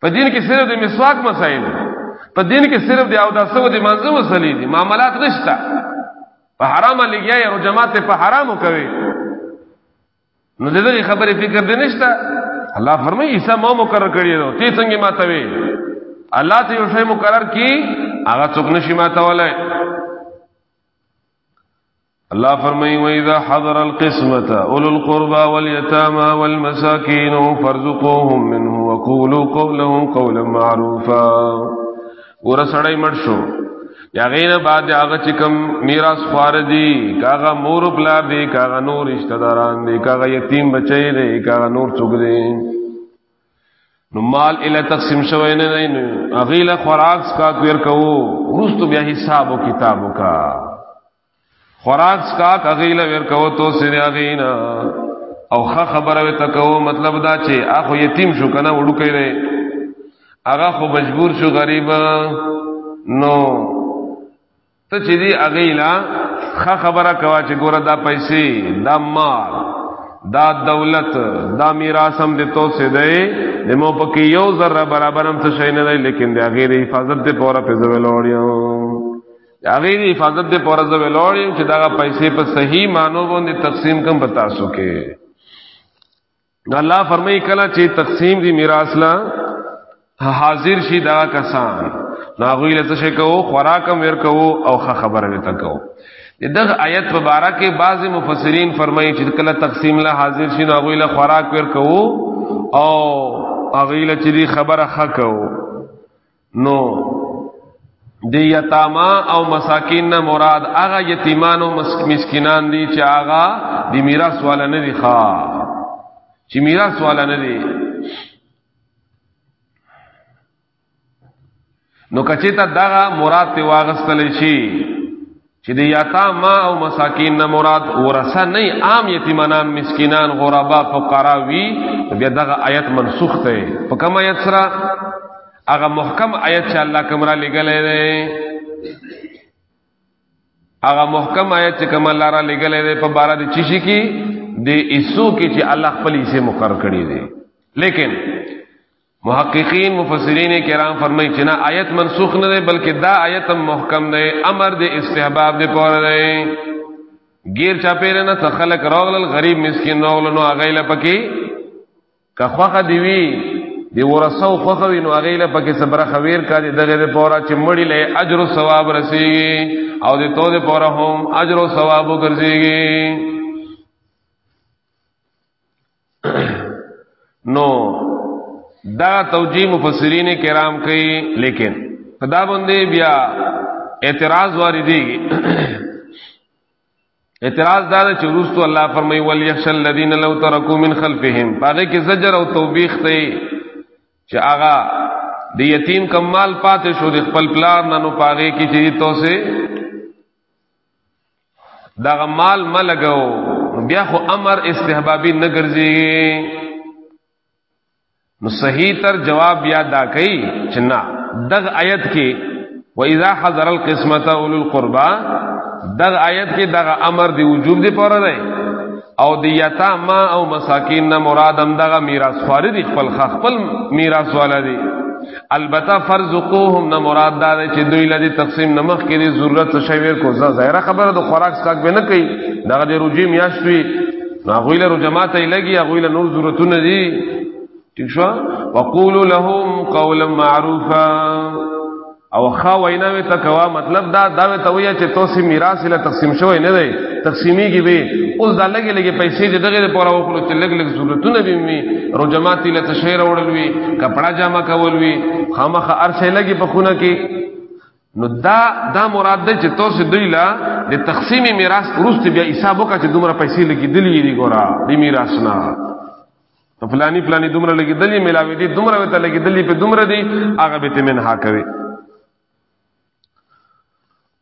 په دین کې صرف د مسواک مسائل په دین کې صرف د اوداسو د منځو مسلې دي معاملات نشته په حرامه لګیا یا جماعت په حرامو کوي نو دغه خبرې فکر دې نشته الله فرمایي عیسی مو مقرر کړی دی ته څنګه ماته وی الله ته یو شی مقرر کی هغه څوک نشي ماته ولای الله فرمایي و اذا حضر القسمه اولو القربى واليتامى والمساكين فارزقوهم منه وقولوا قولهم قولا معروفا ګور سړی مړ شو یا غیر بعد هغه چې کوم میراث خوار دي کاغه مور پلار دي کاغه نور رشتہ داران دي کاغه یتیم بچی دي کاغه نور څوک دي نو مال اله تقسیم شوی نه نه اغیله خوراک کا کویر کوو ورستو بیا حساب او کتابو کا خوراک سکاک اغیله ورکو تو سره اغینا او خه خبره وي تکو مطلب دا چې اخو یتیم شو کنه وړو کړي هغه خو مجبور شو غریب نو ته چې دی اغیلا خه خبره کوا چې ګوره دا پیسې دا مال دا دولت دا میراث هم د تو سه دی د مو پکې یو ذره برابر هم څه شي نه دی لیکن د غیر حفاظت ته پوره په ځویل وړیو هغه دی حفاظت دې پورز به لوړی چې دا پیسې په صحیح مانو باندې تقسیم کم پتا سو کې الله فرمایي کله چې تقسیم دی میراث لا حاضر شي دا کسان ناغوی له څه کو خوراکم ور کو او خبره وتا کو دغه آیت مبارک کې بعض مفسرین فرمایي چې کله تقسیم لا حاضر شي ناغوی له خوراک ور کو او اغیله چې خبره خکو نو دی یتاما او مساکین نه مراد هغه یتیمان او مسکینان دي چې هغه د میراث والا نه دي ښا چې میراث والا نه دي نو کچې ته دغه مراد ته واغستل شي چې د یتاما او مساکین نه مراد ورثه نه عام یتیمانان مسکینان غربا فقرا وی بیا دغه آیت منسوخ ده په کوم آیت سره هغه محکم آیت چې الله کوم را لګلې ده هغه محکم آیت چې کوم الله را لګلې ده په بار د چشي کې د ایسو کې چې الله خپل یې مقرر کړی دی لیکن محققین مفسرین کرام فرمایي چې نه آیت منسوخ نه دی بلکې دا آیت هم محکم دی امر دی استحباب دی پور دی غیر چا پیر نه تخلق راغل غریب مسکین راغل نو اغیله پکې که خوخه دی وی دی ورسو خوخه وی نو اغیله پکې صبر خویر کا دی دغه د پورا چې مړی له اجر او ثواب رسیږي او د تو د پورا هم اجر او ثواب ګرځيږي نو دا توجیه مفسرین کرام کوي لیکن دا باندې بیا اعتراض واردېږي اعتراض دا چې رسول الله فرمایي ول یخش الذین لو ترکو من خلفهم هغه کې زجر او توبیخ ته چې هغه د یتیم کمال پاتې شو د خپل پلار نه نو پاغه کې چې توسه دغه مال ملګو بیا خو امر استحبابي نه ګرځي نو صحیح تر جواب بیا دا کوي چې نه دغ آیت کې و اذا حضر القسمت اولو القربا دغ آیت کې دغه امر دی وجوب دی پوره دی او دی یتاما او مساکین نه مراد هم دغه میراث خور دي خپل خپل میراث والا دي البته فرض قوهم نه مراد دا دی چې دوی لدی تقسیم نمخ کې دی ضرورت شوی ور کو ظاهره خبره د خوراک سکاک به نه کوي دا د روجي میاشتوي نو غویله رو جماعت یې لګي غویله نور ضرورتونه دي ٹھیک شو وقولوا لهم قولا معروفا او خا وینا وی تکوا مطلب دا دا ته وی چې توسي میراث له تقسیم شوی نه دی تقسیمی کی به اوس دا لګي لګي پیسې دې دغه لپاره وکړو چې لګ لګ ضرورتونه به می رجماتي له تشهیر وړل وی کپڑا جامه کول وی خامخ ارسه لګي په خونه کې نو دا دا مراد ده چې تاسو دوی لا د تقسیم میراث ورسته بیا حساب وکړه چې دومره پیسې لګي دلی دی ګورا د میراث نه په فلانی فلانی دومره لګي دلی ملاوي دي دومره وته لګي دلی په دومره دي هغه به تمنها کوي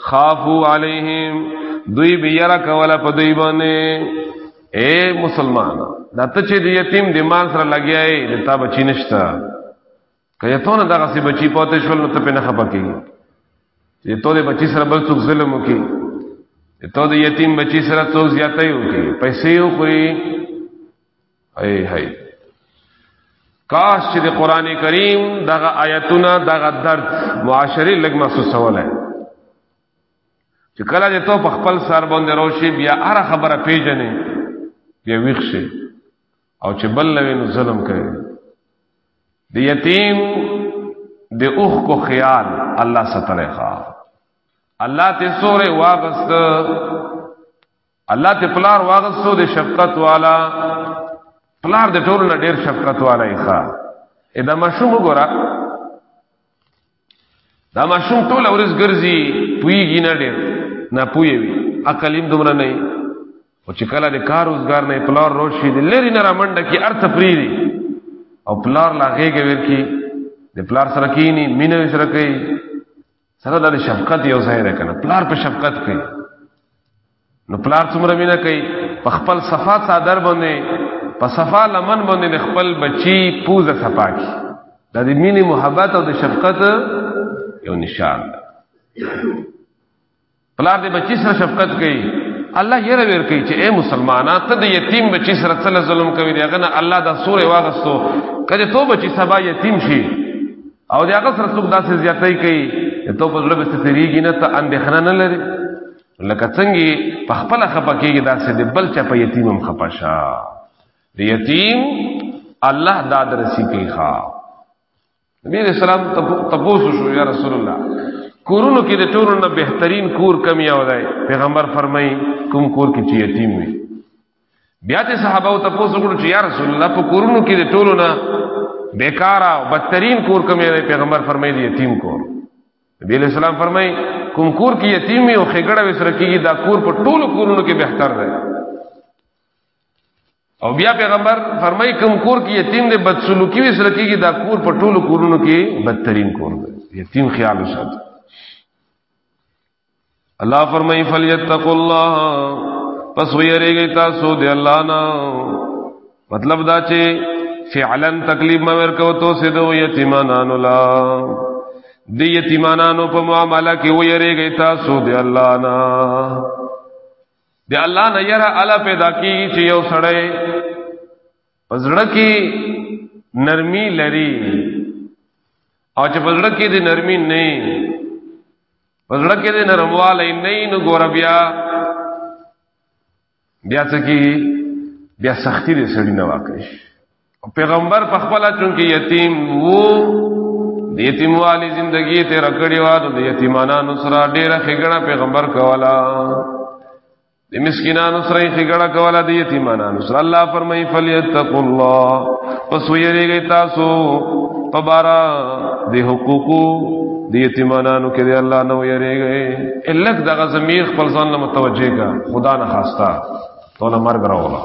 خافو علیہم دوی بیرا کولا په دوی باندې اے مسلمان دا ته چې د یتیم د مال سره لګیاي د تا بچی نشتا کله ته نه دغه سی بچی پاتې شول نو ته په نه خپه کیږي چې ته د بچی سره بل څوک ظلم وکي ته د یتیم بچی سره څوک زیاتې وکي پیسې وکړي هي هي کاش چې د قران کریم دغه آیتونه دغه درد معاشري لګ محسوس وله چې کله دې ته په خپل سر باندې روشي بیا هر خبره پیژنې بیا ویښ شي او چې بل لوي نو ظلم کوي د یتیم د اوخ کو خیال الله ستره ښا الله ته سورې واغست الله ته پلار واغستو د شفقت والا پلار د ټول نه ډیر شفقت والا یې ښا ادا مشوم وګوره دا مشوم ټول ورځ ګرځي پویږي نه ډیر نه پوي وي عقلیم دومره نه او چې کله د کار روزګار نه پلار روشي د لری نه رامنډه کې ارث پریری او پلار لا غېږه ورکی د پلار سره کینی مینه سره کوي سره د شفقت یو ځای ده کنه پلار په شفقت کوي نو پلار څومره مینه کوي په خپل صفا صادر باندې په صفا لمن باندې د خپل بچي پوزه صفا کی دا د مینې محبت او د شفقت یو نشان ده پلار دې بچی سره شفقت کوي الله یې رور کوي چې اے مسلمانانه ته د یتیم بچی سره څه ظلم کوي دغه نه الله دا سورې واغستو کله ته بچی سبا یتیم شي او دا هغه سره څوک داسې زیاتې کوي ته په ځل به ستریږي نه ته اندېخنه نه لري لکه څنګه په خپل خپه کېږي داسې د بل چا په یتیم هم خپه شه د یتیم الله داد رسی کوي ښا نبی علیہ السلام تپوسو شو یا رسول الله کورونو کې د ټولو نه بهترین کور کم یو دی پیغمبر فرمایي کوم کور کې چې یتیم وي بیا ته صحابه او تپوسو کړو چې یا رسول الله په کورونو کې د ټولو نه بیکارا او بدترین کور کم یو دی پیغمبر فرمایي د یتیم کور نبی علیہ السلام فرمایي کوم کور کې یتیم وي او خګړه وسره کېږي دا کور په ټولو کورونو کې بهتر دی او بیا پیغمبر فرمای کوم کور کې یتیم دې بدسلوکی وي سره کېږي دا کور په ټولو کورونو کې بدترین کور دی یتیم خیال وساتي الله فرمای فلیتق الله پس ویریږي تاسو دې الله نه مطلب دا چې فعلا تکلیف ما ورکو تو سه دو یتیمانانو لا دی یتیمانانو په معاملې کې ویریږي تاسو دې الله نه د الله نه یره الا پیدا کیږي چې یو سړی پزړه کې نرمي لري او چې پزړه کې د نرمي نه پزړه کې د نرمواله نه نو ګور بیا بیا څه کی بیا سختی دې سړی نه واقع شي پیغمبر په خپل چون کې یتیم وو د یتیموالي زندگی ته رکړی و د یتیمانو سره ډیره خګړه پیغمبر کولا د مسکینانو سره خګړه کولا د یتیمانو سره الله فرمایي فلیتق الله پس ویریږي تاسو په بارا د حقوقو د یتیمانو کې دی الله نو یریږي الک دغه زمیر خپل ځان له متوجه کا خدا نه خواستا ته مرګ راولا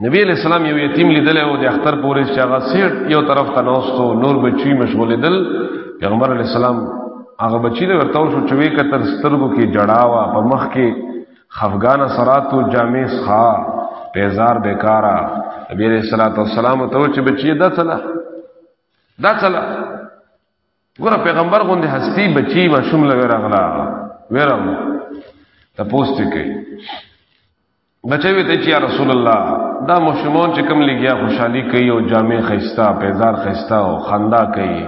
نبی علیہ السلام یو یتیم لیدل او د اختر پورې چې هغه سیټ یو طرف ته نوستو نور بچی مشغول دل پیغمبر علیہ السلام هغه بچی له ورته شو چې وی کتر سترګو کې جړاوا په مخ کې خفغان سراتو جامع ښا پیزار بیکارا نبی علیہ الصلوۃ والسلام ته چې بچی دا چلا دا چلا ګور پیغمبر غوندي هستی بچی مشوم لګ راغلا ویرم تاسو ته کوي بچی وی ته چې رسول الله دا مشمون چې کم لګیا خوشحالي کوي او جامع خيستا پیزار خيستا او خندا کوي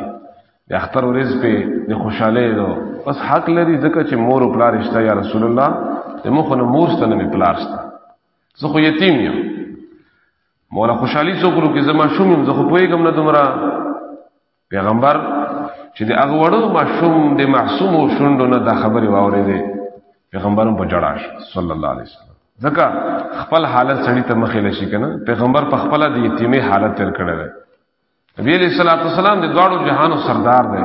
د اختر ورځ په د خوشاله دو بس حق لري ځکه چې مور او پلار رشتہ یا رسول الله د مخ نو مور ستنه می پلار ستا زه خو یتیم یم مولا خوشحالي څوکرو کې زما شوم زه خو پوهیږم نه دومره پیغمبر چې د هغه وړو ماشوم د معصوم او شوندو نه دا خبرې واورې دي پیغمبرم په جړا شو صلی الله علیه وسلم ځکه خپل حالت سړی ته مخې لشي کنه پیغمبر په خپل د یتیمه حالت تل کړی دی نبی علیہ الصلوۃ والسلام د دواړو جهانو سردار دی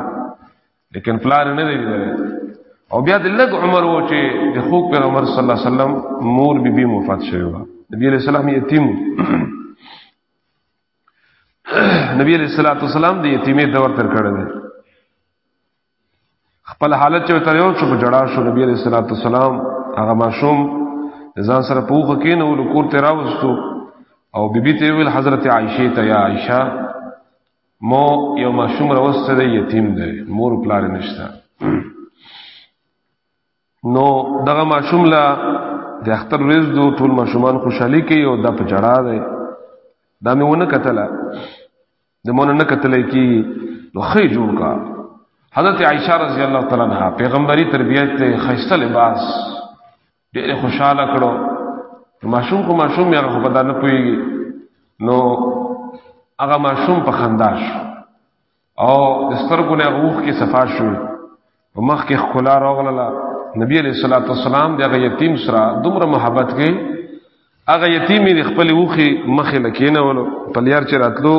لیکن پلار نه دی او بیا د لګ عمر و چې د خو پیغمبر صلی الله علیه وسلم مور بی بی مفات شوی و نبی علیہ السلام یتیم نبی علیہ الصلوۃ والسلام د یتیمې دور تر کړه دی خپل حالت چې تر یو شو جړا شو نبی علیہ الصلوۃ والسلام هغه ماشوم ځان سره پوخ کینو له کور ته راوستو او بیبي ته ویل حضرت عائشه ته یا عائشه مو یو ماشوم راوسته دی یتیم دی مور پلار نشته نو دغه ماشوم لا د اختر ورځ دو ټول ماشومان خوشحالي کوي او دا په جړا دی دا مې ونه کتله د مونږ نه کتلې کی نو خې جوړ کا حضرت عائشہ رضی الله تعالی عنها پیغمبري تربیت ته خیسته لباس ډېر خوشاله کړو ماشوم کو ماشوم یې هغه پتا نه پويږي نو هغه ماشوم په خندا شو او د سترګو نه روح کې صفا شو او مخ کې خلا راغله نبی علیہ الصلوۃ والسلام دغه یتیم سره دومره محبت کوي هغه یتیم یې خپل وخي مخې لکینه ولو په لار چې راتلو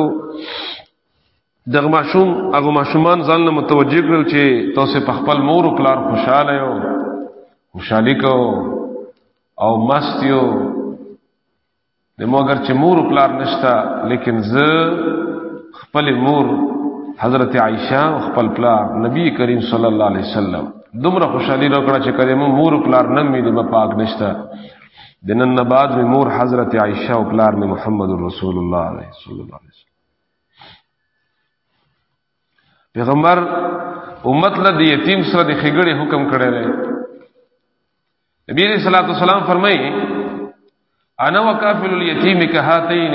دغه ماشوم هغه ماشومان ځان له متوجه کړو چې تاسو په خپل مور او پلار خوشاله یو خوشالي کو او مست یو د موګر چې مور او پلار نشتا لیکن زه خپل مور حضرت عائشہ او خپل پلار نبی کریم صلی الله علیه وسلم دومره خوشحالي راکړه چې کله مور او پلار نن مې د پاک نشتا د نن نه بعد مې مور حضرت عائشہ او پلار مې محمد رسول الله علیه صلی الله علیه وسلم پیغمبر امت له یتیم سره د خګړې حکم کړی دی نبی علیہ الصلوۃ والسلام فرمایي انا وکافل الیتیم کهاتین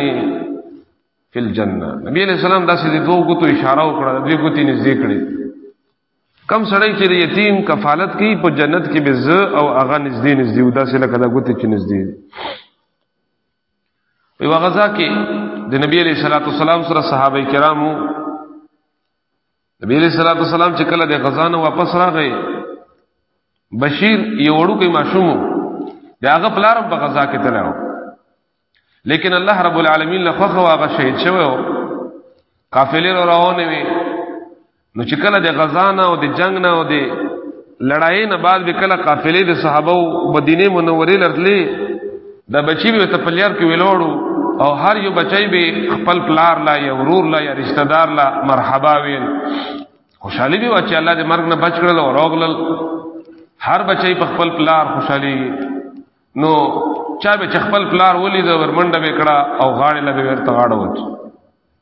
فی الجنه نبی علیہ السلام دا سې دوه کو ته اشاره وکړه دوی کو تی نږدې کړې کم سړی چې یتیم کفالت کوي په جنت کې به ز او هغه نږدې نږدې ودا سې لکه دا ګوتې چې نږدې په غزا کې د نبی علیہ الصلوۃ والسلام سره صحابه کرامو نبی علیہ الصلوۃ والسلام چې کله د غزا نه واپس راغی بشیر یو وړو کې ماشوم دی هغه پلارم په غزا کې تلو لیکن الله رب العالمین له خوخه واغه شهید شوی او قافلې روانې وي نو چې کله د غزا نه او د جنگ نه او د لړای نه بعد به کله قافلې د صحابه او مدینه منورې لرلې د بچی به تپلیار کې ویلوړو او هر یو بچی به خپل پلار لا یا ورور لا یا رشتہ دار لا مرحبا ویل خوشحالي به واچ الله دې مرګ نه بچ کړل او روغلل هر بچی په خپل پلار خوشحالي نو چا به خپل پلار ولید ورمنډه وکړه او غاړه لګوي ورته غاړه وځي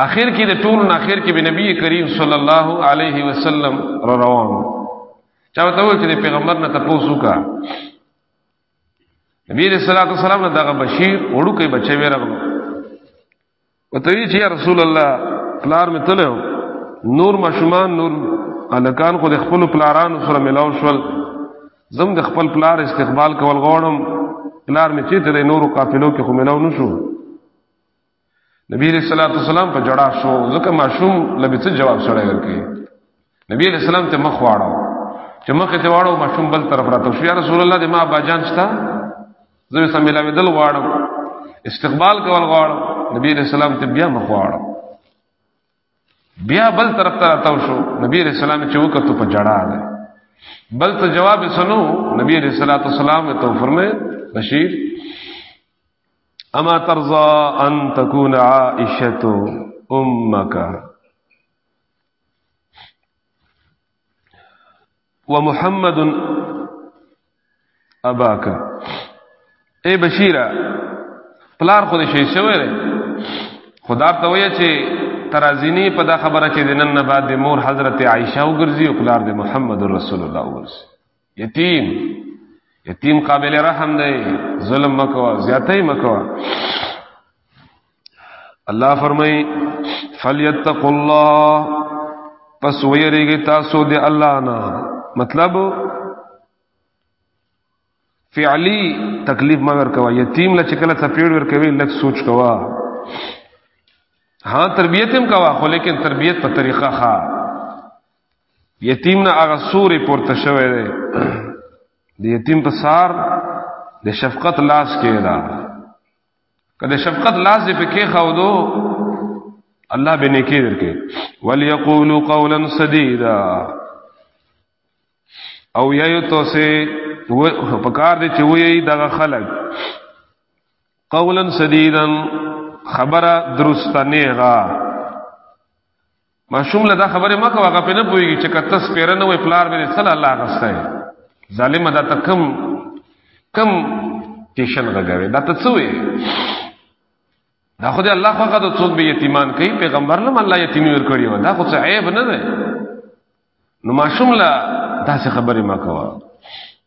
اخر کې د ټول اخر کې به نبی کریم صلی الله علیه وسلم را روان چا ته وویل چې پیغمبر نه تاسو کا نبی رسول الله صلی الله دغه بشیر وړو کې بچي ورغلو وته وی چې رسول الله پلار می تلو نور مشومان نور الکان خو د خپل پلارانو سره ملاو شول زم د خپل پلار استقبال کول غوړم پلار می چې تر نورو قافلو کې خو ملاو نشو نبی علیہ الصلوۃ والسلام په جړا شو ځکه ماشوم لبي څه جواب سره ورکړي نبی علیہ السلام ته مخ واړو چې مخ ته واړو ماشوم بل طرف راته شو یا رسول الله دې ما ابا جان شتا زه سم ملاوي دل واړو استقبال کول واړو نبی علیہ السلام ته بیا مخ واړو بیا بل طرف ته راته شو نبی علیہ السلام چې وکړو په جړا ده بل ته جواب سنو نبی علیہ الصلوۃ والسلام ته فرمایي بشیر اما ترضا ان تكون عائشه امك ومحمد اباك اے بشیرا پلار خو دې شي شوی دی خدا ته وایي چې ترازینی په دا خبره چې دنن نه بعد د مور حضرت عائشه وګرځي او پلار د محمد رسول الله وګرځي یتیم یتیم قابل رحم دی ظلم مکو زیاتې مکو الله فرمای فلیتق الله پس ویریږي تاسو د الله نه مطلب فعلی تکلیف مگر کوا یتیم لا چکله تپیړ ور کوي لک سوچ کوا ها تربیت هم کوا خو لیکن تربیت په طریقه ښه یتیم نه هغه سوري پورته شوی دی د یتیم په سار د شفقت لاس کې دا کله شفقت لاس دې په کې خاو دو الله به نیکی درکې وليقولوا قولا سديدا او یایو توسه په کار دې چې وایي دغه خلک قولا سديدا خبره درستنه غا ماشوم له دا خبره مکه هغه په نه پويږي چې کته سپیره نه وي پلار به صلی الله غسته ظالم دا تکم کم ټیشن غږوي دا ته څه وي دا خو دې الله خو غد څوک به یتیمان کوي پیغمبر لم الله یتیم ور کړی و دا خو څه عیب نه ده نو ماشوم لا دا څه خبره مکه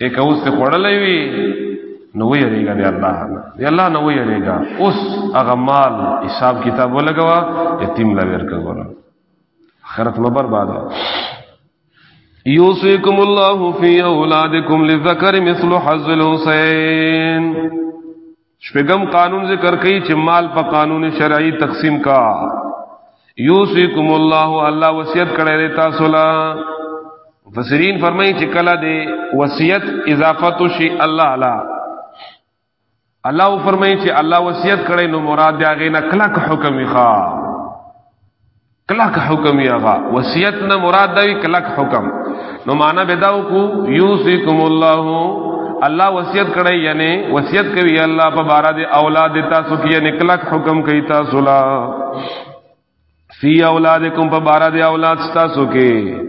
یک اوس ته خړلې وی نو وی ریګا دی الله نه دی الله نو وی ریګا اوس هغه مال حساب کتاب ولګوا یتیم لا ورکا ګورم خیرت مې برباد یوسیکم الله فی اولادکم للذکر مثل حظ الحسین شپږم قانون ذکر کوي چې مال په قانون شرعي تقسیم کا یوسیکم الله الله وصیت کړی دی تاسو لا مفسرین فرمایي چې کله دی وصیت اضافت شي الله لا الله فرمایي چې الله وصیت کړی نو مراد دی هغه نه کلک حکم ښا کلک حکم یې هغه وصیت نه مراد دی کلک حکم نو معنا به دا کو یوسیکم الله الله وصیت کړی یعنی وصیت کوي الله په بارا د اولاد تاسو کې یعنی کلک حکم کوي تاسو لا فی اولادکم په بارا د اولاد تاسو کې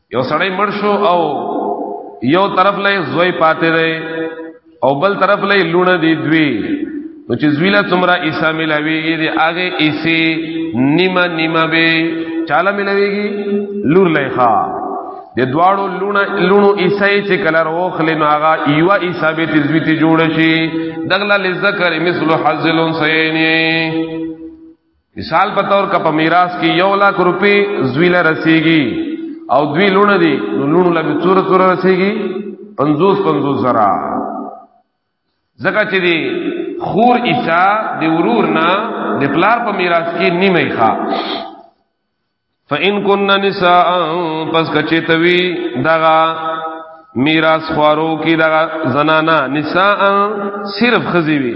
یو سړی مړ شو او یو طرف له زوی پاتې دی او بل طرف له لونه دی دوی نو چې زوی له څومره عیسی ملاویږي دی هغه عیسی نیمه نیمه به چاله ملاویږي لور لای ښا د دواړو لونه لونو عیسی چې کله روخلې نو هغه یو عیسی به تزوی ته جوړ شي دغلا لذکر مثل حذلون سینی مثال په تور کا په میراث کې یو لاک روپی زویله رسیږي او دوی لونه دي نو لونه لبي تور تور رسیږي 50 50 زرا زکه چې دي خور عیسا دی ورور نه د پلار په میراث کې نیمه ښه فإن كن نساء پس کچې توي دغه میراث خوارو کې دغه زنانا نساء صرف خزي وي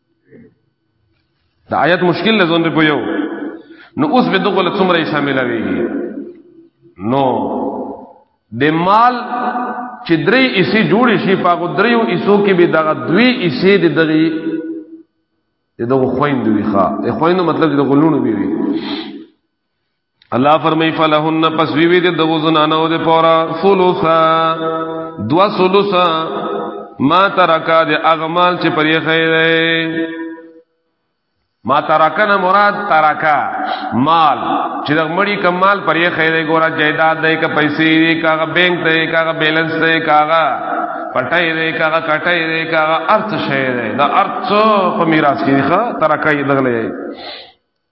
دا آیت مشکل نه ځون په یو نو اوس به دغه له څومره شامل وي نو د مال چې درې ایسي جوړ شي په غو دریو ایسو کې به دغه دوی ایسي د دغه دغه خويندوي ښا د خويندو مطلب د غلونو بي وي الله فرمای فلهن پس وی وی د دغه زنانو د پورا ثلثا دوا ثلثا ما ترکا د اغمال چې پرې خیره ما ترکا نه مراد ترکا مال چې د مړی کمال پرې خیره ګورا جیداد دی کا پیسې دی کا بینک دی کا بیلنس دی کا پټای دی کا کټای دی کا ارث شی دی دا ارث په میراث کې ښه ترکا یې دغلې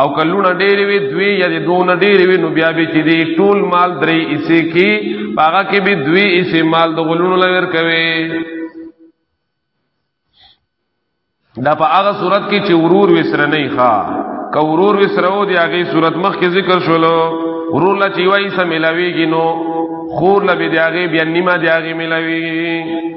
او کلونه ډېرې وي دوی یا د دوه ډېرې وي نو بیا به چې دی ټول مال درې ایسې کې پاغه کې به دوی ایسې مال د غلونو لور کوي دا په هغه صورت کې چې ورور وسره نه ښا که ورور وسره و دی هغه صورت مخ کې ذکر شولو ورور لا چې وایي سم ملاويږي نو خور لا به دی هغه بیا نیمه دی هغه ملاويږي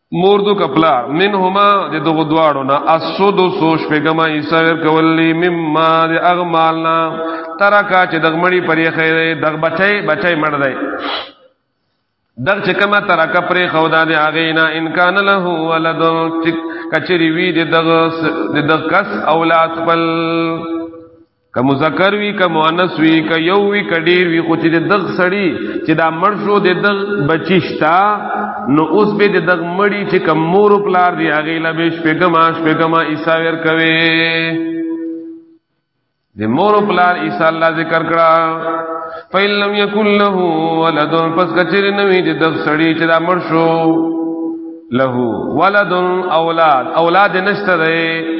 مور دو کپلا منهما د دغه دواړو نه اسودو سو شپګما عیسی ور کولی مما د اغمالنا ترکا چې دغمړي پرې خیره دغ بچي بچي مړ دی دغ چې کما ترکا پرې خودا دی اغینا ان کان له ولد کچری وی د دغ د دغ کس اولاد خپل که مذکر وی که مؤنث وی که یو وی که ډیر وی خو چې د دغ سړی چې دا مړ شو د دغ بچیشتا نو اوس به د دغ مړی چې کم مور پلار دی هغه لا به شپګم اش پګم عیسی ور کوي د مور پلار عیسی الله ذکر کړه فیل لم یکل له ولد پس کچری نوی د دغ سړی چې دا مړ شو له ولد اولاد اولاد نشته دی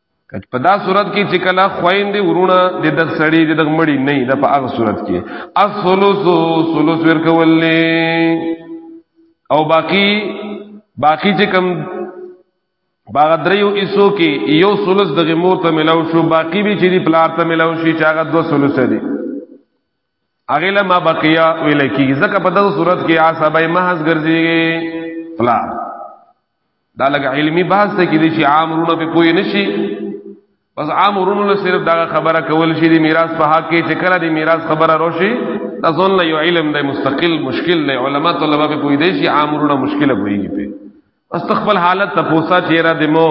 کچ په دا صورت کې چې کله خويندې ورونه د دغ سړی د دغ مړی نه د په هغه صورت کې الثلث ثلث ورکولې او باقی باقی چې کم باغ دریو ایسو کې یو ثلث دغه مور ته ملاو شو باقی به چې دی پلار ته ملاو شي چې هغه دو ثلث دی هغه له ما بقیا ویل کیږي ځکه په دغه صورت کې عصبه محض ګرځي فلا دا لګ علمی بحث ته کې دي چې عام ورونه په کوی نشي بس عام ورونه له صرف دا خبره کول شي د میراث په حق کې چې کله د میراث خبره روشي دا ځون له علم د مستقل مشکل له علما طلبه په کوی دي شي عام ورونه مشکل وي په استقبل حالت ته پوسا چیرې د مو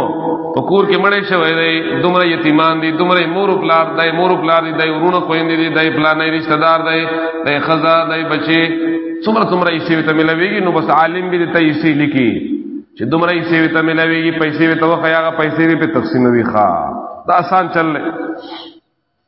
په کور کې مړې شوې دی دومره یتیمان دي دومره مور پلار دی مور پلار دی دی ورونه کویندې دی دی پلانې رشتہ دار دی دی خزا دی بچي څومره څومره یې سیوی ته ملويږي نو بس عالم به ته یې سی لیکي چې دومره یې سیوی ته ملويږي پیسې به ته وخیاغه پیسې به تقسیموي ښا دا آسان چل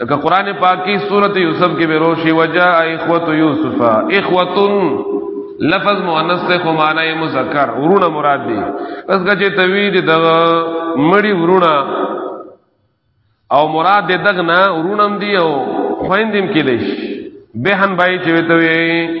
لکه قران پاک کی سورۃ یوسف کې بروشی وجاء اخوت یوسف اخوت لفظ مؤنث ته خو معنی مذکر ورونه مراد دي پس کچې توید د مړی ورونه او مراد د دغ نه ورونم دی او خويندم کې دیش بهن بای چې وته وي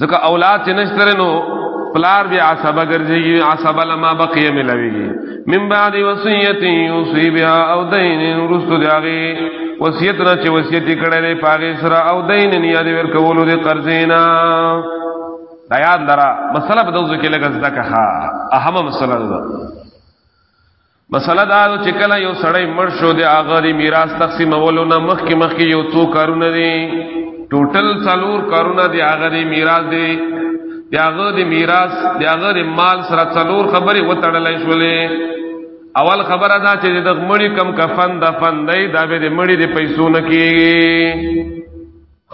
ځکه اولاد چې نشتره نو پلار بیا عصبه ګرځي عصبه لما بقيه ملويږي من بعد وصيه يوصي بها او دين ورست داغي وصیت نه چې وصیت کړه لري پاغه سره او دین نه یاد ور کولو دي قرضینا دا یاد لرا مسله په دوزو کې لګز دکه ها اهمه مسله ده مسله دا ده چې کله یو سړی مړ شو د هغه د میراث تقسیمولو نه مخکې مخکې یو څو کارونه دي ټوټل څلور کارونه د هغه د میراث دي د هغه د میراث د هغه د مال سره څلور خبرې وتړلې شولې اول خبره دا چې د مړی کم کفن دفن دی دا به د مړی د پیسو نه کیږي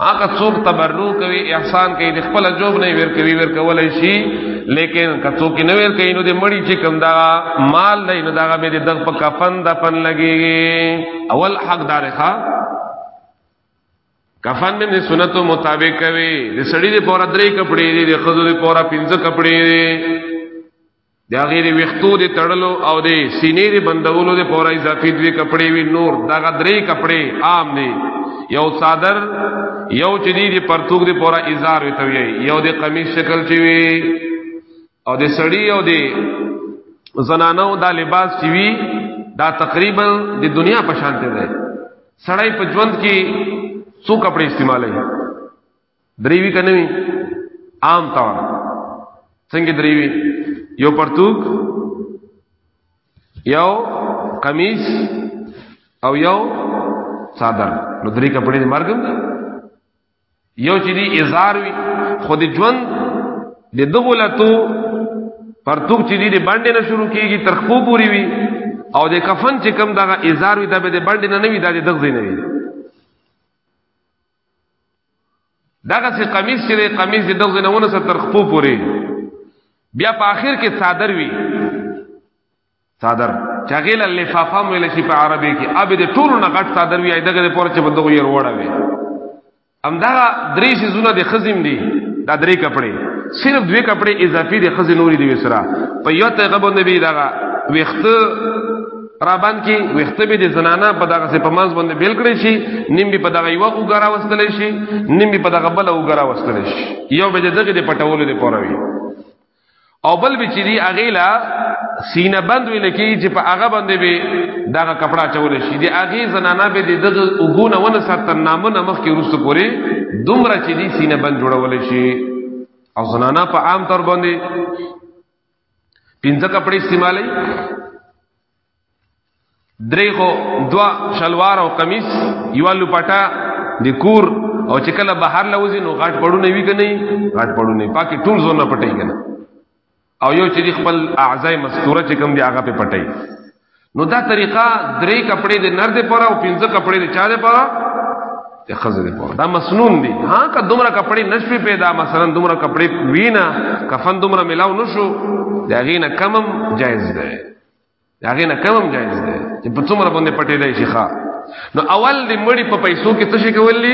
هغه څوک تبرو کوي احسان کوي د خپل جوب نه ور کوي ور کولای شي لیکن کڅو کې نه ور کوي نو د مړی چې کوم دا مال نه نو دا به د دغ په کفن د پن لګيږي اول حق دار ښا کفن به د سنتو مطابق کوي د سړی د پورا درې کپڑے دي د خزو د پورا پنځه کپڑے دي دا غیر وختو دې تړلو او دې سینې دې بندولو دې پورا اضافي دوی کپڑے وی نور دا غدرې کپڑے عام دي یو صادر یو چې دې پرتوګ دې پورا اظهار وي ته یو دې قمیص شکل چي وي او دې سړی او دې زنانو دا لباس چي وي دا تقریبا د دنیا په شان دی سړی په ژوند کې څو کپڑے استعمالوي دریوی کنه وی عام طور څنګه دریوی یو پرتوک یو قمیص او یو صادر نو درې کپڑے دې مرګم دي یو چې دی ازار وي خو دې ژوند د دغه لتو پرتوک چې دی دې باندې نه شروع کیږي تر خپو پوری وي او د کفن چې کم دغه ازار وي دا به د باندې نه نوي دا د دغه نه وي دغه سي قمیص چې دی قمیص د دغه نمونه سره تر خپو پوري بیا په اخر کې صادر وي صادر چغیل لفافه مې لشي په عربي کې اب دې ټول نه غټ صادر وي دغه دې پورته په دغه یې وروړه وي امدا درې شي زونه د خزم دي دا درې کپڑے صرف دوی کپڑے اضافي دي خزې نوري دي وسرا په یو ته غبو نبی دغه وخت رابان کی وخت به د زنانه په دغه سي پمنځ باندې بیل کړی شي نیم به په دغه یو وګرا وستل شي نیم به په دغه بل وګرا وستل شي یو به دغه د پټولو د پوروي او بل به چې دی اغیلا سینه بند ویل کی چې په هغه باندې به دغه کپڑا چول شي دی اغه زنانه به دغه وګونه ونه ساتن نامه نمخ کې روس پوری دومره چې دی سینه بند جوړول شي او زنانه په عام طور باندې پنځه کپڑے استعمالي درې خو دوا شلوار او قمیص یو لپټا د کور او چې کله بهر لوزي نو غاټ پړونه وی کني غاټ پړونه پاکي ټول زونه پټي کنه او یو چې خپل اعضای مستوره چې کوم دی هغه په پټي نو دا طریقه درې کپڑے د نر د پره او پنځه کپڑے د چا د پره د خزه د پره دا مسنون دي ها که دومره کپڑے نشوي پیدا مثلا دومره کپڑے وینا کفن دومره ملاو نشو دا غینه کمم جایز ده دا غینه کمم جایز ده چې په څومره باندې پټې دی شيخه نو اول دې مړی په پیسو کې څه شي کولې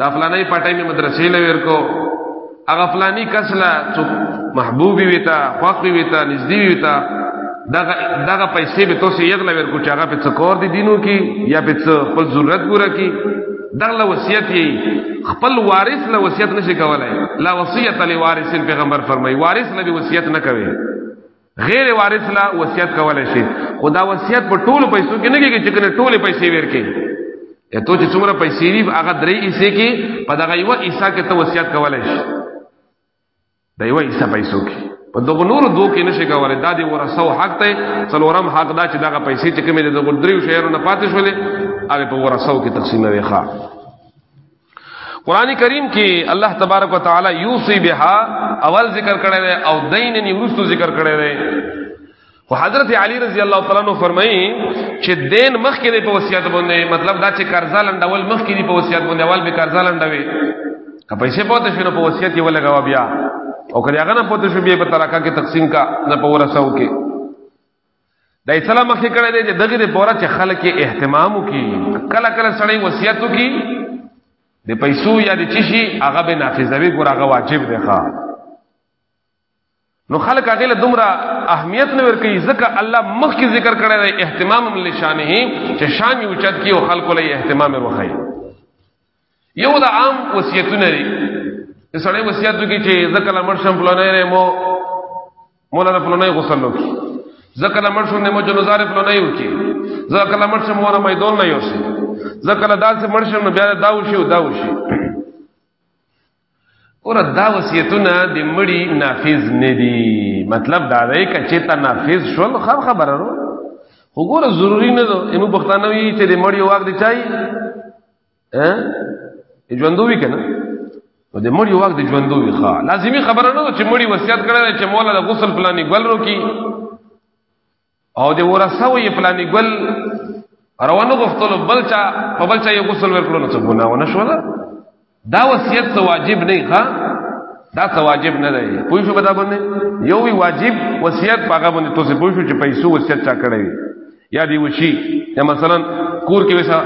دا فلانه پټه می مدرسې لور کو هغه فلانی کس لا څوک محبوبي ویتا خوخي ویتا نږدې ویتا دغه دغه پیسې به تاسو یې غلا ور کو چې هغه په څه کور دي دینو کې یا په څه خپل ضرورت ګوره کې دغه وصیت یې خپل وارث له وصیت نشي کولای لا وصیت له وارث پیغمبر فرمایي وارث له وصیت نه کوي غیر وارث لا وصیت کولای شي خدا وصیت په ټولو پیسو کې نه کېږي چې کله ټولې پیسې ورکې یا ته چې څومره پیسې دی هغه درې حصے کې په دغه یو حصہ کې ته وصیت کولای شي دا یو حصہ پیسو کې په دغه نور دوه کې نشي کولای دا دی ورثو حق ته څلورم حق دا چې دغه پیسې چې کومې د دغه درې شهرونو پاتې شولې هغه په ورثو کې تقسیموي ښا قران کریم کې الله تبارک وتعالى یوصي بها اول ذکر کړی دی او دین نه ورستو ذکر کړی دی خو حضرت علی رضی الله تعالی عنہ فرمایي چې دین مخ کې دی په وصیت باندې مطلب دا چې قرضا لندول مخ کې دی په وصیت باندې اول به قرضا لندوي که پیسې پاتې شنو په وصیت یې ولګاو بیا او کله هغه نه پاتې شو بیا په ترکا کې تقسیم کا نه په ورثه وکي دا اسلام مخې کړی دی چې دغه د پوره چې خلک اهتمام وکي کله کله سړی وصیت وکي د پیسو یا د چشي هغه به نافذوي ګور هغه واجب دی ښا نو خلک هغه له دومره اهمیت نه ورکي ځکه الله مخکې ذکر کړی دی اهتمام لشانه چې شان یو چت کی او خلکو له اهتمام ورخی یو د عام وصیتونه دي چې سړی وصیت وکړي چې ځکه لمر شم فلانه نه مو مولا فلانه غسل وکړي ځکه لمر شم نه مو جنازار فلانه وکړي ځکه لمر شم مور میدان نه یوسي ځکه له داسې مر شم بیا دا وشي او دا وشي اور دا وصیتونه د مړي نافذ نه دي مطلب دا دی چې تا نافذ شول خبر خبره وګوره ضروری نه ده امو پښتانه وی چې د مړي واګ دی چای ها ژوندوي کنه نو د مړي واک د ژوندوي ښا لازمی خبره نه ده چې مړي وصیت کړی چې مولا د غسل پلانې ګل روکي او د ورثه وي پلانې ګل روانو غفتلو بلچا په بلچا یو غسل ورکړو نو څه ګناه ونه شو دا وصیت ته واجب نه ښا دا ته واجب نه دی پوه شو بدا باندې یو وی واجب وصیت پاګه باندې تو څه پوه شو چې پیسو وصیت چا کړی یا دی وچی یا مثلا کور کې وسا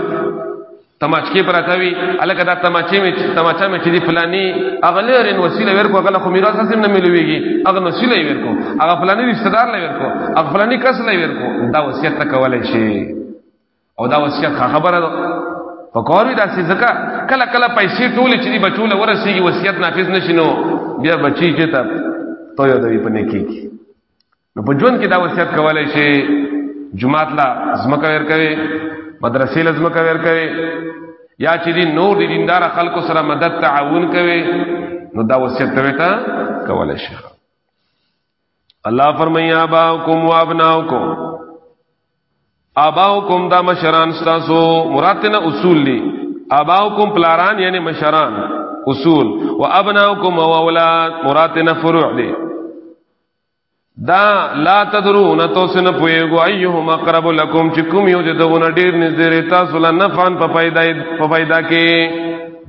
تماچکې پراته وي الکه دا تماچې می تماچا می چې دی فلانی اغله رن وسیله ورکو اغله خو میراث سم نه ملويږي اغه وسیله ورکو اغه فلانی رشتہ دار لوي ورکو اغه فلانی کس لوي ورکو دا وصیت کولای شي او دا وصیت خبره ده په کور وی دا څه ځکه کله کله پیسې ټولې چې دی بچو له ورسیږي وصیت نافذ نشینو بیا بچی چې ته تو یو دوی پنه کیږي نو په ژوند کې دا وصیت کولای شي جمعات لا زمکه ور کوي مدرسې لا زمکه ور کوي یا چې دین نور دي دیندار خلکو سره مدد تعاون کوي نو دا وصیت ته وتا کولای شي الله فرمایا باکم و ابناکم اباکم دا مشران تاسو مراتنا اصول دي اباکم پلاران یعنی مشران اصول و ابناکم و اولاد مراتنا فروع دي دا لا تدرون تاسو نه پويګو ايهم اقرب لكم چې کوم یو دې دغه ډیر نږدې رې تاسو لا نفعن په پیدا په پیدا کې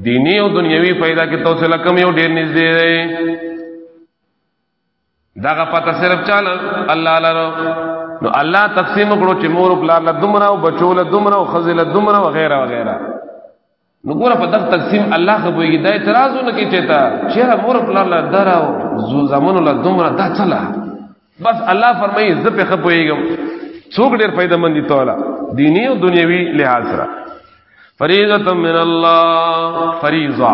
دینی او دنیوي پیدا کې تاسو لا کوم یو ډیر نږدې رې داغه پته صرف چاله الله لره نو الله تقسیم کړو چې مور او پلار له دومره او بچو له دومره او خزل له دومره وغیرہ وغیرہ نو ګوره په دغه تقسیم الله خبرېږي دا اعتراض نه کوي چې تا چیرې مور خپل لا دراو زو زمونو لا دومره دا چلا بس الله فرمایي زه په خبرېږم څوک ډېر فائدہ مند دي تعالی دینی او دنیوي لحاظ سره فریضه من الله فریضه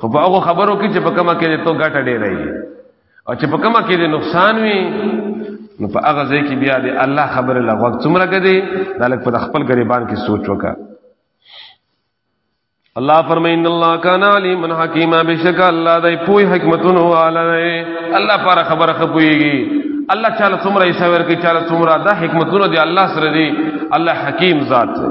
خو په هغه خبرو کې چې په کومه کې ته ګټه ډېرې او چې په کومه کې نقصان وي نو په هغه ځای کې بیا دې الله خبره لا وخت څومره کدي دالک په خپل غریبان کې سوچ وکا الله فرمای ان الله کان علیم حکیما بشک الله دای پوی حکمتونو والا دی الله پر خبره خپویږي الله تعالی څومره ایسا ورکی تعالی څومره دا حکمتونو دی الله سره دی الله حکیم ذات دی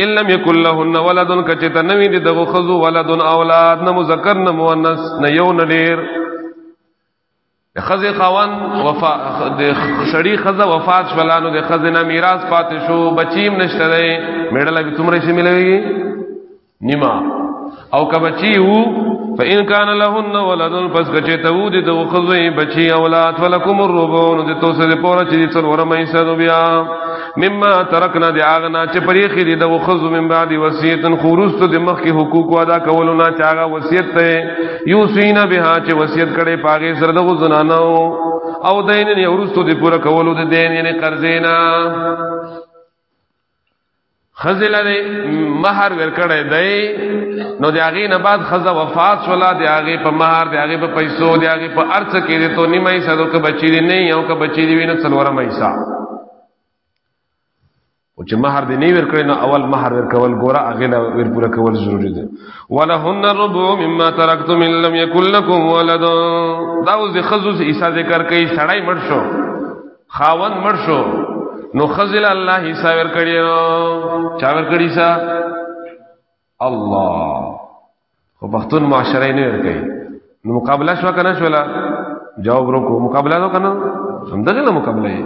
ان لم يكن لهن ولد کچته نوی دی دغه خزو ولد اولاد نه مذکر نه مؤنث نه یو نه ډیر خزه خوان وفا د شړی خزه وفات شولانو د خزه نه میراث پاتې شو بچیم نشته دی میړل به تمره شي ملوي نیما او کبچی وو فإن كان لهن ولد پس کچه ته ودی د وخزوی بچی اولاد ولکم الربع نو د توسه د پوره چې څلور مې سره بیا مما ترکنا د اغنا چې پرې خېری د وخزو من بعد وصیتن خورست د مخ کې حقوق ادا کولو نه چاغه وصیت ته یوسینا بها چې وصیت کړي پاګه سره د زنانو او دین نه ورستو د پوره کولو د دین یعنی قرضینا خزل له مہر ورکړې دی نو دی هغه نه بعد خزه وفات شولا دی هغه په مہر دی هغه په پیسو دی هغه په ارڅ کې دی ته نیمه حصہ د کو بچی دی نه یو کو بچی دی وینې څلورم حصہ او چې مہر دی نه ورکړې نو اول مہر ورکول ګوره هغه لا ور پوره کول ضروری دی ولهن الربع مما ترکتم ان لم يكن لكم ولد دا اوس د خزو حصہ ذکر کوي سړی مړ شو خاوند مړ شو نو خزل الله حساب ور کړی چا ور کړی سا الله خو پښتون معاشره نه ور کوي نو مقابله شو کنه شولا جواب ورکو مقابله نو کنه همدغه له مقابله یې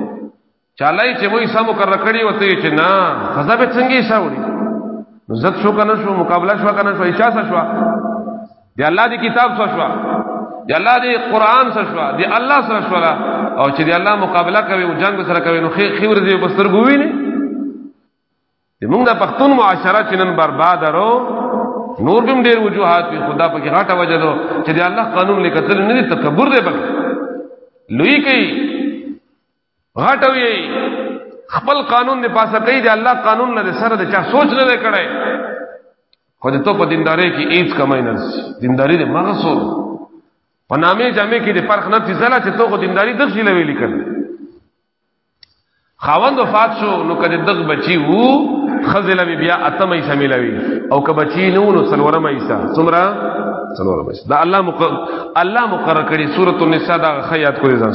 چالای چې وای سم کر کړی وته چې نه خزا به څنګه حساب وړي نو زت شو کنه شو مقابله شو کنه شو ایشا شو دی الله دی کتاب سره شو دی الله دی قران سره شو دی الله سره شو او چې دی الله مقابله کوي او جنگ سره کوي نو خیر دی په سترګو ویني دی موږ د پښتون معاشره چې نن برباد ورو نور بیم ډیر وجوهات وي خدا پکې غاټه وجه دو چې دی الله قانون لیکل نه دي تکبر دی پکې لوی کوي غټو یې خپل قانون دی پاسه کوي دی الله قانون نه سره د چا سوچ نه کړي خو ته په دینداري کې هیڅ کمای نه دینداري د مغصور په نامې جامې کې د فرق نه تیزلا چې ته خو دینداري د شي لوي لیکل خاوند وفات شو نو کده دغ بچي وو خزل بیا اتمه یې شاملوي او که بچي نو نو سلورمه یې سره څومره سلورمه دا الله مقرر الله مقرر کړی سورۃ النساء دا خیات کوی ځان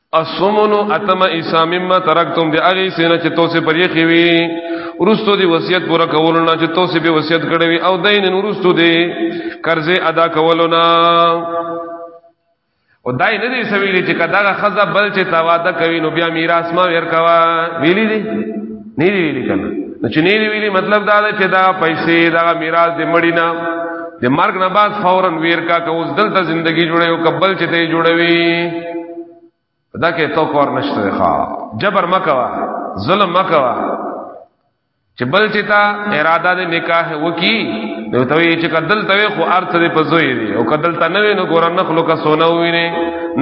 اسمنو اتم ایسا مما ترکتم دی اغه سینه چې توسه پرې خوي ورستو دی وصیت پورا کولونه چې توسه به وصیت کړې وي او دین ورستو دی قرض ادا کولونه او دای نه دی سویلی چې کداغه خزه بل چې تواده کوي نو بیا میراث ما ور کوا ویلی دی نه دی ویلي کنه نو چې نه دی ویلي مطلب دا دی چې دا پیسې دا میراث دې مړی نه د مرګ نه بعد فورا ویر کا که اوس دلته زندگی جوړي او قبل چې ته جوړوي دا کې تو کور نشته ښا جبر مکوا ظلم مکوا چې بل چې تا اراده د نکاح وکي نو ته یې چې کدل ته خو ارث دې پزوي دي او کدل ته نه نو ګور نه خلکو سونه ویني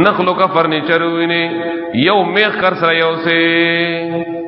نه خلکو فرنیچر ویني یو میخ کر سره یو سه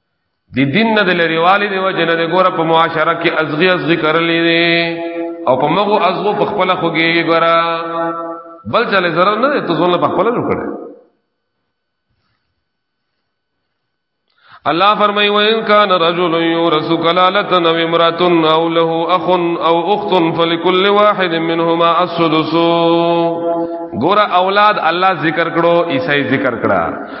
دی دین نه د لريوالي دی وجه نه د ګوره په معاشره کې ازغي ازغي کرلې دي او په مغو ازغو په خپل خوږي ګوره بل چاله zarar نه ته ځول په خپل جوړ کړي الله فرمای و ان کان رجل یورث کلاله او امراه او له اخ او اخت فلكل واحد منهما السدس ګور اولاد الله ذکر کړو عیسی ذکر کړه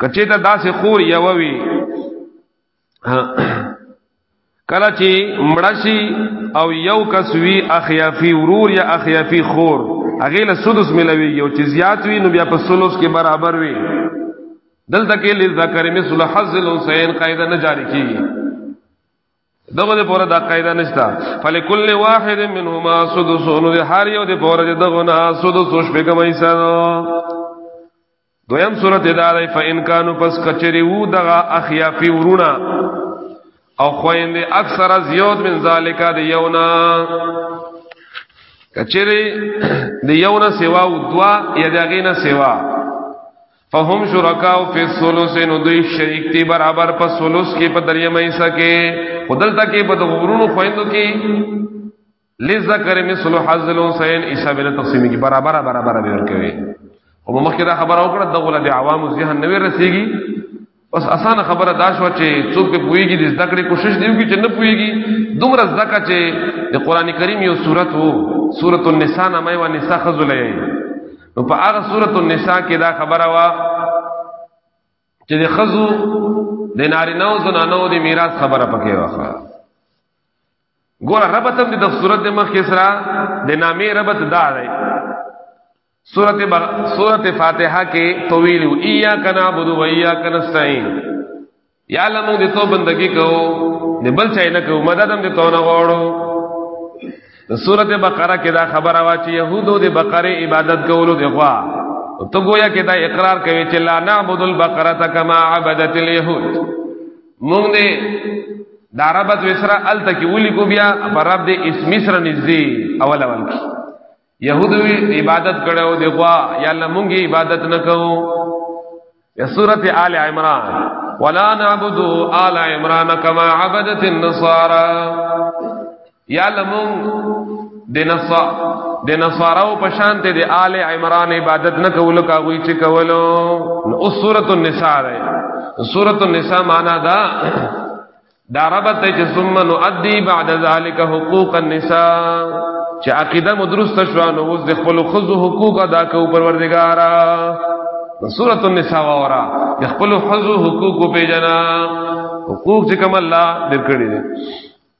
کچې ته داسې خور یو وی کله چې مړشي او یو کس وی اخیافی ورور یا اخیافی خور هغه له سدس ملوي یو چې زیات وی نو بیا په سلوس کې برابر وی دلته کې لذکر مثل حظ الحسین قاعده نه جاری کیږي دغه د پوره دا قاعده نشتا فلکل واحد منهما سدس نو د هر یو د پوره دغه نه سدس شپږمې سره دویم صورت دا دی فإن كانوا پس کچری وو دغه اخیافی ورونا او خویندې اکثر از یود من ذالک د یونا کچری د یونا سوا او دوا یا دغینا سوا فهم شرکاو فی الثلث نو دوی شریک تی برابر په ثلث کې په دریمه حصہ کې خدل تکي په غورونو خویندو کې لذکر مثل حظ الانثيين عيسى بن تقسیم کی برابر برابر به ورکوي او مخکې دا خبره وکړه دغه د عوامو ذهن نه رسیږي بس اسانه خبره دا شو چې څوک په پويږي د زده کړې کوشش دی وکړي چې نه پويږي دومره زده کا چې د قران کریم یو سورته وو سورۃ النساء نامه و نساء خذلې نو په هغه سورۃ النساء کې دا خبره وا چې د خزو د نارینه او زنانو د میراث خبره پکې واخا ګور ربط هم د صورت مخ کې سره د نامې ربط دا دی سورت بر... سورت فاتحه کې طویل ایا کنا بدو و ایا کنا استعين یا الله موږ دې تو بندگی کوو د بل چا نه کوو مدد هم دې تو نه غواړو د سورت بقره کې دا خبره وا چې يهودو د بقره عبادت کولو دی غوا ته گویا کې دا اقرار کوي چې لا نعبد البقره کما عبدت اليهود مونږ دې دا ربط وسره ال تک ولي کو بیا پر رب دې اس مصر نږدې اول اول کی يهودو عبادت کړو دی غوا یا الله مونږ عبادت نکو یا سورته آل عمران ولا نعبد آل عمران كما عبدت النصارى یا لمون د نصا د نصاراو په شان ته د آل عمران عبادت نه کول کاوی چې کولو او سورۃ النساء ده سورۃ النساء معنا دا دا ربط ته چې ثم نؤدي بعد ذلك حقوق النساء چې عقیده مدرست شو نو اوس د خپل خزو حقوق ادا کو پروردګارا سورۃ النساء ورا د خپل خزو حقوق په جنا حقوق چې کوم الله درکړي دي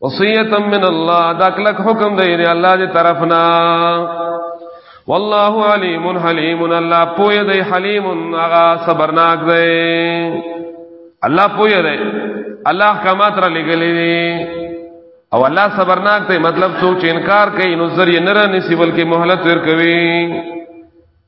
وصیتا من الله دا کلک حکم دی دی الله دی طرفنا والله علیم حلیم الله پوی دی حلیم اغا صبرناک دی الله پوی دی الله احکامات را لګلې دي او الله صبرناک دی مطلب څوک چې انکار کوي نو ذریعہ نه رانیسی بلکې مهلت ورکوي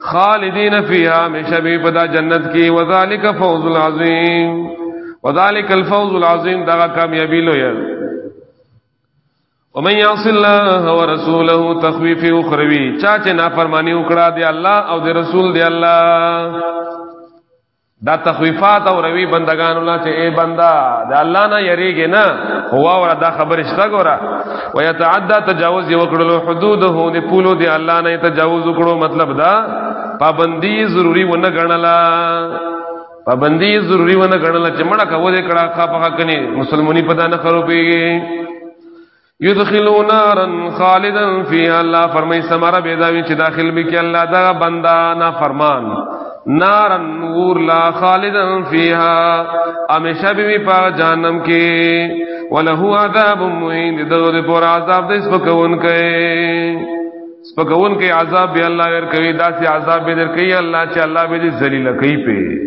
خالدین فیها مشبی پدا جنت کی وذالک فوز العظیم وذالک الفوز العظیم دا کامیابی لو یار ومن یعص الله ورسوله تخویف اخروی چا چې نافرمانی وکړه دی الله او دی رسول دی الله دا تخویفات او روی بندگان الله چې اے بندا دا الله نه یریږي نه هوا ور دا خبر اشتا ګورا و یتعدى تجاوز یو کړلو حدوده دی پولو دی الله نه تجاوز کړو مطلب دا پابندی ضروری ونه غنلا پابندی ضروری ونه غنلا چې مړه کوو دې کړه خا پخا کني مسلمانۍ پتا نه خرو پیږي يدخلوا نارا خالدا فيها الله فرمای سماره بيداوی چې داخل به کې الله دا بندا نا فرمان نارا نور لا خالدا فيها همیشه به په جهنم کې وله عذاب مهين دغه پر عذاب د سپکون کوي سپکون کې عذاب به الله ور کوي داسې عذاب به در کوي الله چې الله به دې ذلیل کوي په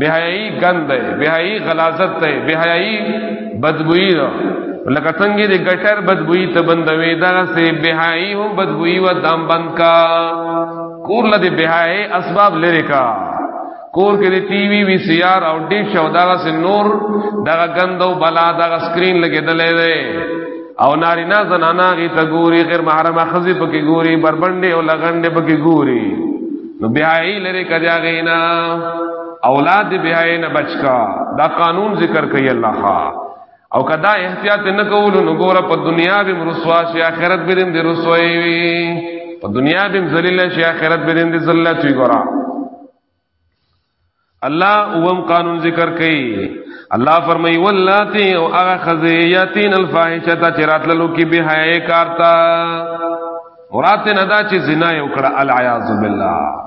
بهایي ګند دی بهایي غلاظت دی بهایي بدبوئی ده لکه څنګه دې ګټر بدبوئی ته بندوي دا سه بهایي هم بدبوئی و دام بند کا کور لدی بهایي اسباب لری کا کور کې دی ټي وي وي سي ار او ډي شو دا سه نور دا ګندو بلا دا سکرین لګیدلې ده او نارینا زنانا غي ته ګوري غیر محرمه خزي پکې ګوري بربندې او لغندې پکې ګوري نو بهای لري کجا غینا اولاد بهای نه بچکا دا قانون ذکر کوي الله ها او کدا احتیاط نه کول نو ګور په دنیا به رسوا شي اخرت به دې رسوي وي په دنیا به ذلیل شي اخرت به دې ذلت وي ګورا الله اوم قانون ذکر کوي الله فرمای ولاتی او هغه خزیاتین الفاحشه چرات للو کی به حیا کارتا مراد نه دا چې زنا یو کړه العیاذ بالله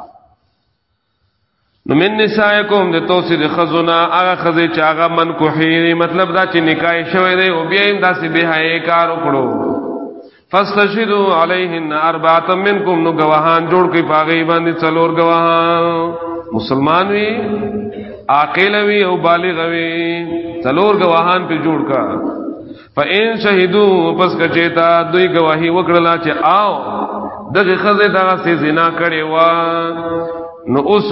نو من نسائکم د توسید خزنا هغه خزه چې هغه من کوحی مطلب دا چې نکاح شوی دی او بیا هم داسې به حیا کار وکړو فاستشهدوا علیهن اربعه منکم نو گواهان جوړ کړي پاغي باندې څلور گواهان مسلمان وي عاقل وي او بالغ وي څلور گواهان په جوړ کا فإن شهدوا پس کچیتا دوی گواہی وکړلا چې آو دغه خزه دغه سي زنا کړي وا نو اوس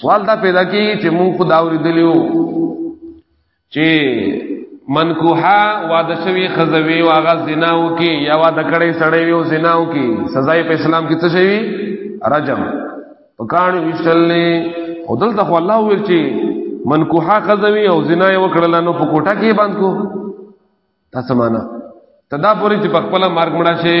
سوال دا پیدا کی چې مونږ خو دا ورېدلیو چې منکوحا واده شوی خزوی او هغه زنا وکي یا واده کړي سړی وي او زنا وکي سزا په اسلام کې څه شي رجم په کانو وشلنې خدل ته الله ویل چې منکوحا خزوی او زنا یې وکړل نو په کوټه کې باندې کو تاسو معنا تدا پوری چې په خپل مارګ مړه شي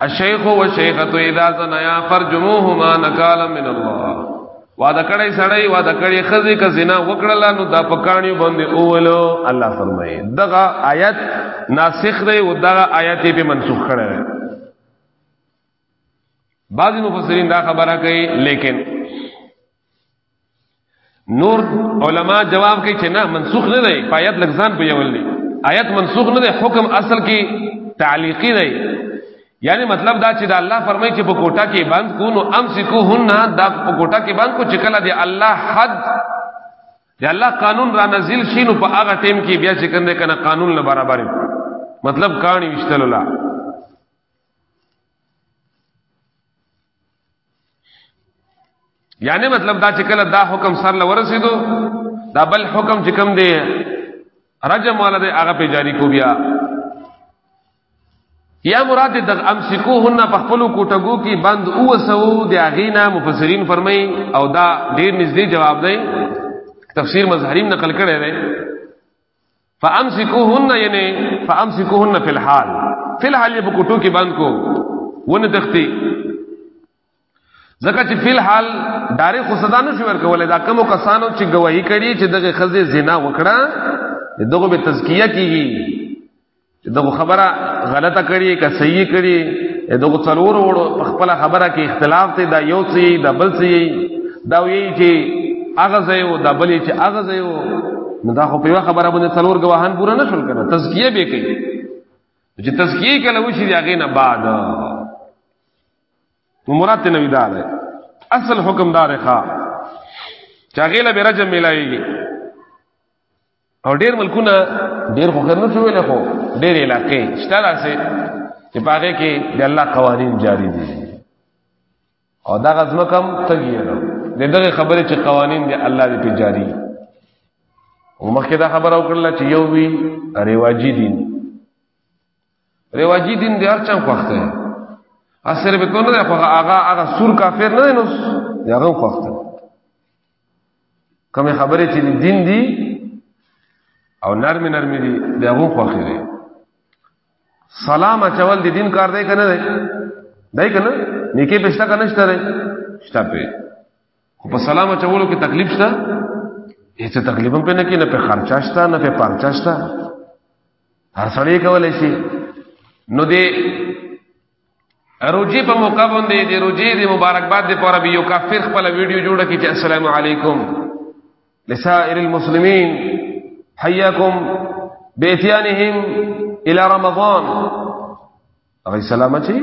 الشیخ و شیخت اذا زنیا فرجموهما نکالا من الله وعده کړی سړی وعده کړی خزی ک زنا وکړل نو دا پکانیو باندې اولو الله فرمایي دغه آیت ناسخ دی او دغه آیت به منسوخ کړی دی بعضی مفسرین دا خبره کوي لیکن نور علما جواب کوي چې نه منسوخ نه دی آیت لګزان په یول دی آیت منسوخ نه دی حکم اصل کې تعلیقی دی یعنی مطلب دا چې دا الله فرمایي چې په کوټه کې بند کو نو امسکوهن دا په کوټه کې بند کو چې کله دی الله حد دی الله قانون را نازل شي نو په هغه ټیم کې بیا چې کنده کنه قانون نه برابر مطلب کانی وشتل الله یعنی مطلب دا چې کله دا حکم سر له ورسېدو دا بل حکم چې کوم دی رجم والا دی هغه په جاری کو بیا یا مراد د امسکوهن په خپل کوټګو کې بند اوسو د اغینا مفسرین فرمای او دا ډیر نږدې جواب دی تفسیر مظهریم نقل کړی دی فامسکوهن یعنی فامسکوهن فی الحال فی الحال یې په کوټو کې باندې کو ونه تختی ځکه چې فی الحال دارې خو صدا نه شو ورکول دا کوم کسانو چې گواہی کړي چې دغه خزه زنا وکړه دغه به تزکیه کیږي چې دغه خبره غلطه کړي که صحیح کړي دغه څلور وړو خپل خبره کې اختلاف ته دا یو څه دا بل څه دا وی چې هغه ځای او دا بلې چې هغه ځای او نو دا خو په یو خبره باندې څلور غواهان پورا نه شول کنه تزکیه به کوي چې تزکیه کله وشي دا غینه بعد نو مراد ته نوی دار اصل حکم دار ښا چاغیله به رجم ملایږي او ډیر ملکونه ډیر خو خرنه شوې له خو ډیر علاقې شته لاسه چې پاره کې د الله قوانین جاری دي او دا غزمه کم تګی نه د دغه خبره چې قوانین دی الله دې په جاری او مخکې دا خبره وکړله چې یو وی رواجی دین رواجی دین دی هرچا خوښته اثر به کونه ده خو هغه هغه سور کافر نه نو هغه خوښته کومه خبره چې دین دی او نرم نرم دی هغه خوښه دی سلام اچول د دین کار دی کنه دی دی کنه نیکه پښتا کنه شته دی شته په خو په سلام اچولو کې تکلیف شته هیڅ تکلیف هم نه کې نه په خرچا شته نه په پرچا شته هر سړی کولای شي نو دې روجی په موقع باندې د روجی د مبارکباد لپاره به یو کافر خپل ویډیو جوړه کړي چې السلام علیکم لسائر المسلمین حیاکم بیتیانهم الى رمضان هغه سلام اچي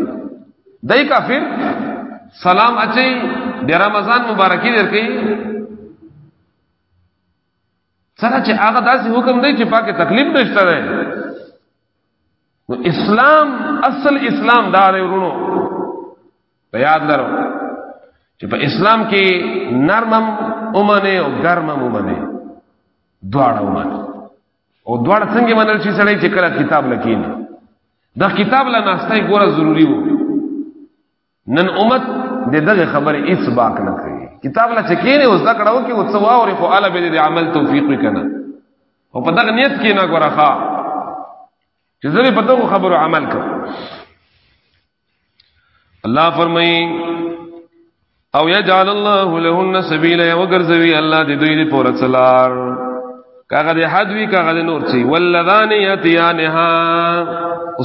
دای کافر سلام اچي د رمضان مبارکي درکې سره چې هغه داسې حکم دی چې پاکه تکلیف نشته نو اسلام اصل اسلام دا دی ورونو په یاد لرو چې په اسلام کې نرمم اومنه او ګرمم اومنه دواړه اومنه او دواړه څنګه منل شي سړی چې کله کتاب لکینه دا کتاب لا ناشته ګوره ضروری وو نن امت د دغه خبره هیڅ باک نه کوي کتاب لا چکینه اوس دا کړهو کې وڅو او خو الا به د عمل توفیق وکنه او په دغه نیت کې نه ګورخه چې زری په دغه خبرو عمل کړ الله فرمایي او یجعل الله لهن سبیلا وغرزوی الله دې دوی دې پورا څلار کاغه دې حد وی کاغه دې نور چی ولذان یتیانها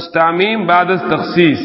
استعمیم بعد التخصیص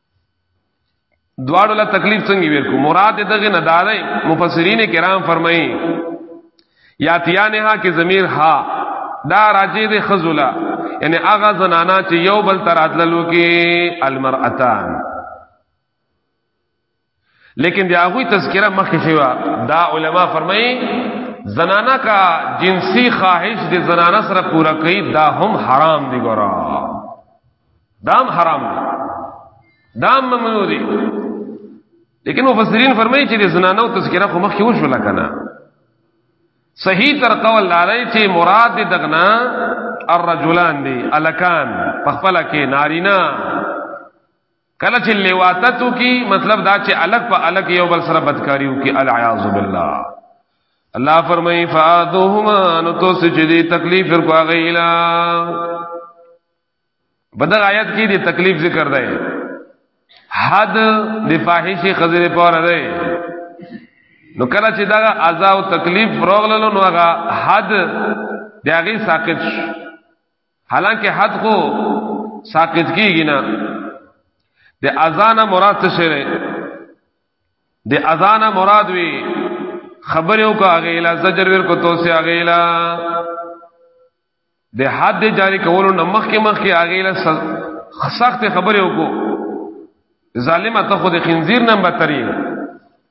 دواړو له تکلیف څنګه ویر کو مراد دغه نه داري مفسرین کرام فرمایي یاتیانها کې ضمیر ها دا راجی د خزلا یعنی هغه زنانا چې یو بل تر اتللو کې المرأتان لیکن دی هغه تذکرہ مخکې شوی دا علما فرمایي زنانا کا جنسی خواهش د زنانا سره پورا کوي دا هم حرام دی ګورا دا هم حرام دی دا هم ممنوع دی لیکن مفسرین فرمایي چې د زنانا او تذکرہ خو مخکې وشو لکنه صحیح تر قول لاره چې مراد دغنا الرجلان دی الکان په خپل کې نارینا کله چې لیواتت کی مطلب دا چې الګ په الګ یو بل سره بدکاریو کی العیاذ بالله الله فرمای فادهما نو تو سجدی تکلیف ور کو غیلا بدل آیات کی دی تکلیف ذکر دی حد د فاحشی خزر پور دی نو کله چې دا عذاب او تکلیف روغللو نو هغه حد دیاغي ساقط شو حالانکه حد خو ساقط کیږي نه د اذان مراد څه شی د اذان مراد وی خبرو کا غیلا زجر ور کو توسه غیلا د حد جاری کولو نه مخ کې مخ کې غیلا سخت خبرو کو ظالم ته خود خنزیر نه بترین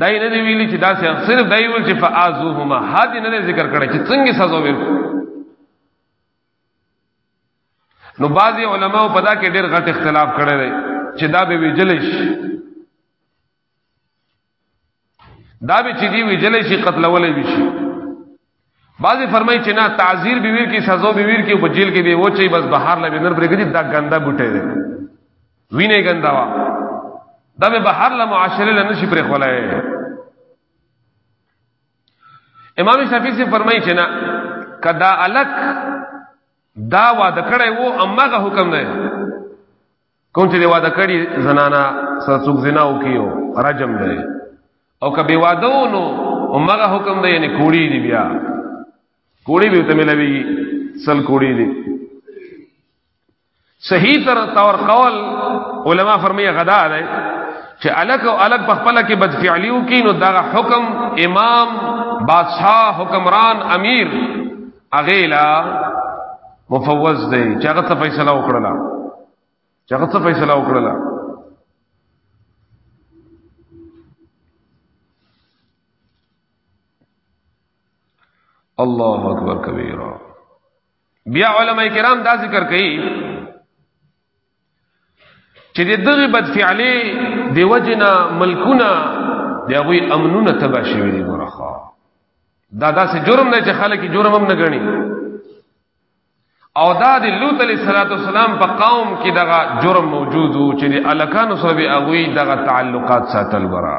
دای نه دی ویلی چې دا صرف دای ویل چې فازوهما هادي نه ذکر کړی چې څنګه سزا ورکړي نو بعضی علماو په دا کې ډېر غټ اختلاف کړی دی چې دا به ویجلش دا به چې دی ویجلش قتلولې وشي بعضی فرمای چې نه تعذیر به ویر کې سزا به ویر کې په جیل کې به و چې بس بهر لوي نن برګدي دا ګنده بوټي دی وینه ګنده وا دا به بهر له معاشره لنه شي پرې خولای امام شافعی سے فرمای چې نه کدا الک دا وا د کړه وو امغه حکم نه کوم چې واده کړي زنانا سره څوک زنا وکيو رجم دی او کبه واده نو همغه حکم دی یعنی کوړی دی بیا کوړی به ته ملوي سل کوړی دی صحیح تر تور قول علما فرمایي غدا ده چې الک او الک په خپل کې بدفعلیو کې نو دا حکم امام بادشاہ حکمران امیر اغیلا مفوض دی چې هغه څه فیصله وکړه چې هغه څه فیصله وکړه الله اکبر کبیره بیا علما کرام دا ذکر کوي چې د دغه بدفعلی دی وجنا ملکونه دی غوی امنونه تبا شوی دی ګورخه دا داسې جرم نه چې خلک جرم هم نه غني او دا د لوط علی صلوات والسلام په قوم کې دغه جرم موجود وو چې د الکان سره به اغوی دغه تعلقات ساتل ورا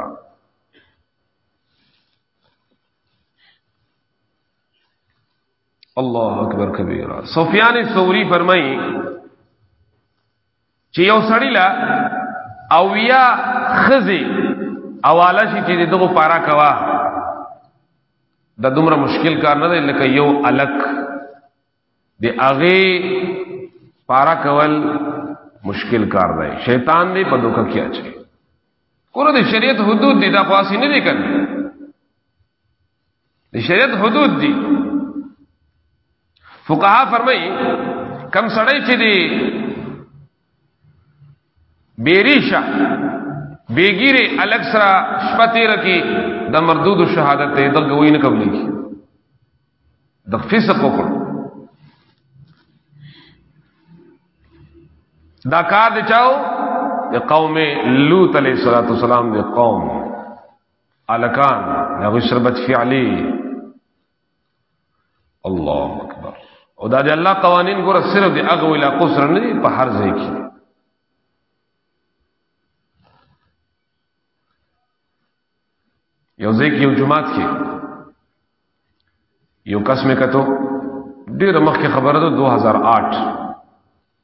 الله اکبر کبیره سفیان الثوری فرمایي چې یو سړی لا او یا خزي اواله شي چې دغه پارا کوا د دومره مشکل کار نه دی لکه یو الک د اغه پارا کول مشکل کار دی شیطان دی په دوکه کې اچي کور د شریعت حدود دي دا خاصی نه دي کنه د شریعت حدود دي فقها فرمایي کم سړی چې دی بیریشا بیګیره الګ سره شپته رکی د مردود شهادت ته دغه وی نه قبلې کی د فسق وکړو دا کار دی چاو د قوم لوط علیہ الصلوۃ والسلام دی قوم الکان دا غوی سربت فعلی الله اکبر او دا دی الله قوانین ګوره صرف دی هغه ویلا قصر نه په هر ځای کې یو ځای کې یو جماعت کې یو کس مې کتو ډیر مخکې خبره ده 2008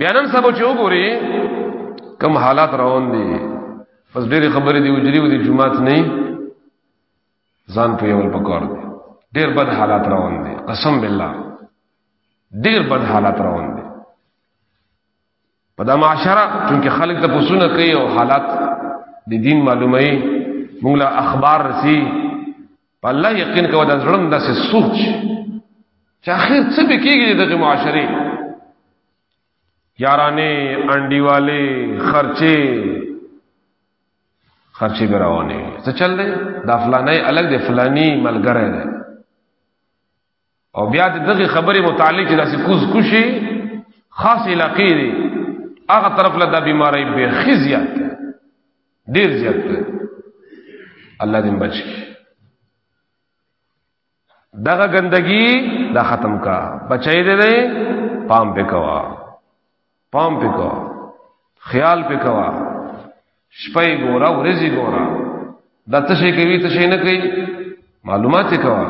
بیا نن سبا چې وګوري کم حالات روان دي بس ډېری خبرې دی وجري ودی جمعات نه ځان په یول پکور دي ډېر بد حالات روان دي قسم بالله ډېر بد حالات روان دي په دا معاشره چې خلک ته پوسونه کوي او حالات د دین معلومه مونږ له اخبار رسی په الله یقین کوه دا زړم داسې سوچ چې اخر څه به کېږي دغه معاشره یارانه انډیواله خرچه خرچه به روانه څه چل دی دا فلانه الګ دی فلانی ملګری دی او بیا د دغه خبره متعلق چې داسې کوز کوشي خاص علاقې دي هغه طرف له د بیماری به خزيات ډیر زیات دی الله دې بچ کی دغه ګندګي دا ختم کا بچای دې پام پکوا پام پکوا خیال پکوا شپه ګورا ورځي ګورا دا تشه کوي تشه نه کوي معلومات کوا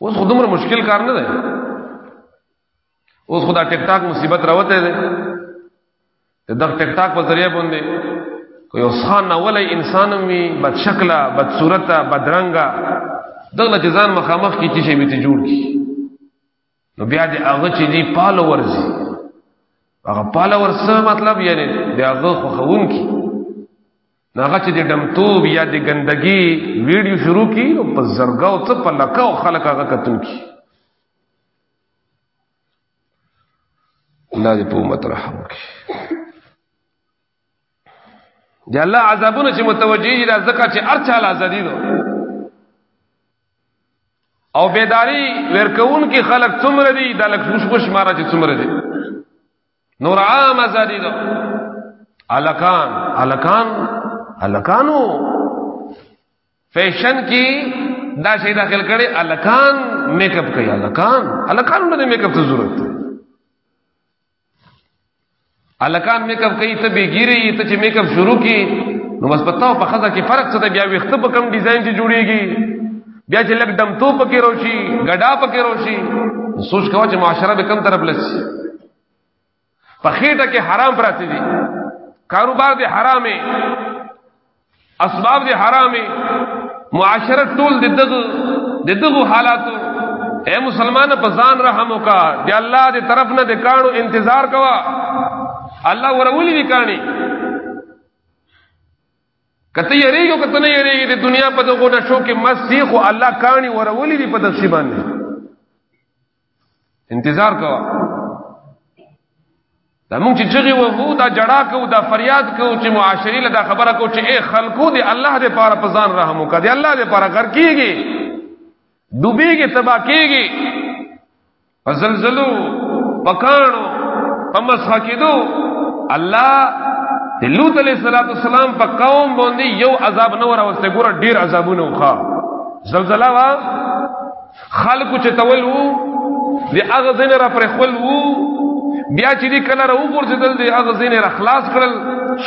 اوس خودمره مشکل کار نه دی اوس خدا ټیک ټاک مصیبت راوته ده ته د ټیک ټاک په ذریعہ باندې کوي اوس خان اولې انسان می بد شکلا بد صورتا بد رنگا دغه جزان مخامخ کی چې به ته جوړ کی نو بیا دې هغه چې دی پالو ورزي هغه پالو ورسه مطلب یعنی دې هغه خو خون کی هغه چې د دمتوب یا د ګندګي ویډیو شروع کی نو په زرګاو څه په لکاو خلک هغه کتون کی الله دې په امت رحم وکړي دی الله عذابونه چې متوجي دي ځکه چې ارچا لا زدي دو او بیداری ورکون کې خلق څومره دي د لک خوش خوش مارا چې څومره دي نور عام ازادي دو الکان الکان الکانو فیشن کې دا شی داخل کړي الکان میک اپ کوي الکان الکان باندې میک اپ ته ضرورت دی الکان میک اپ کوي ته بیګیری ته چې میک اپ شروع کی نو بس پتاو په خزه کې فرق څه دی بیا وخت په کم ډیزاین چې جوړیږي بیا چې لګ دم تو پکې روشي ګډا پکې روشي سوچ کوا چې معاشره به کم طرف لسی په خېټه کې حرام پراته دي کاروبار دې حرامې اسباب دې حرامې معاشره ټول دې دغه دې دغه حالاتو اے مسلمان په ځان رحم وکا دی الله دې طرف نه دې کانو انتظار کوا الله ورولې دې کانی کته یریږي کته نه یریږي د دنیا په دغه نشو کې مسیح او الله کانی ورولې دې په دشي باندې انتظار کوه دا مونږ چې چغي وو دا جړا کو دا فریاد کو چې معاشري له دا خبره کو چې اے خلکو دې الله دې پاره پزان رحم وکړه دې الله دې پاره غر کیږي ډوبېږي تبا کیږي زلزلو پکانو پمس حقیدو الله د لوط علیہ الصلوۃ والسلام په قوم باندې یو عذاب نه وراوسته ګوره ډیر عذابونه وخا زلزلہ وا خلکو چې تول وو د هغه ځین را پر خپل وو بیا چې دې کله را وګرځیدل د هغه ځین را خلاص کړل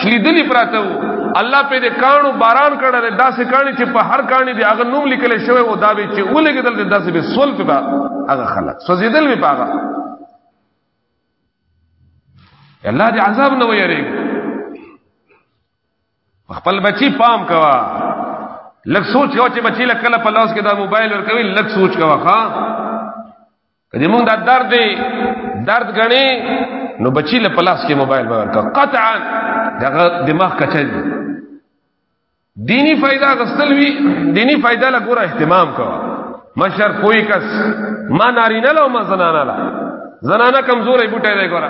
شلیدلی پراته وو الله په دې کانو باران کړل داسې کانی چې په هر کانی دی هغه نوم لیکل شوی او دا به چې ولګیدل د داسې به سول په هغه خلک سوزیدل به پاغه الله دې عذاب نه ویریږي خپل بچی پام کوا لک سوچ کوا چې بچی لک کله په لاس کې دا موبایل ور کوي لک سوچ کوا ښا کله موږ دا درد دی درد غني نو بچی له پلاس کې موبایل باور کا قطعا دغه دماغ کچل دینی فائدہ غسل وی دینی فائدہ لا ګور اهتمام کا مشر کوئی کس ما نارینه له ما زنانه لا زنانه کمزورې بوټه دی ګورا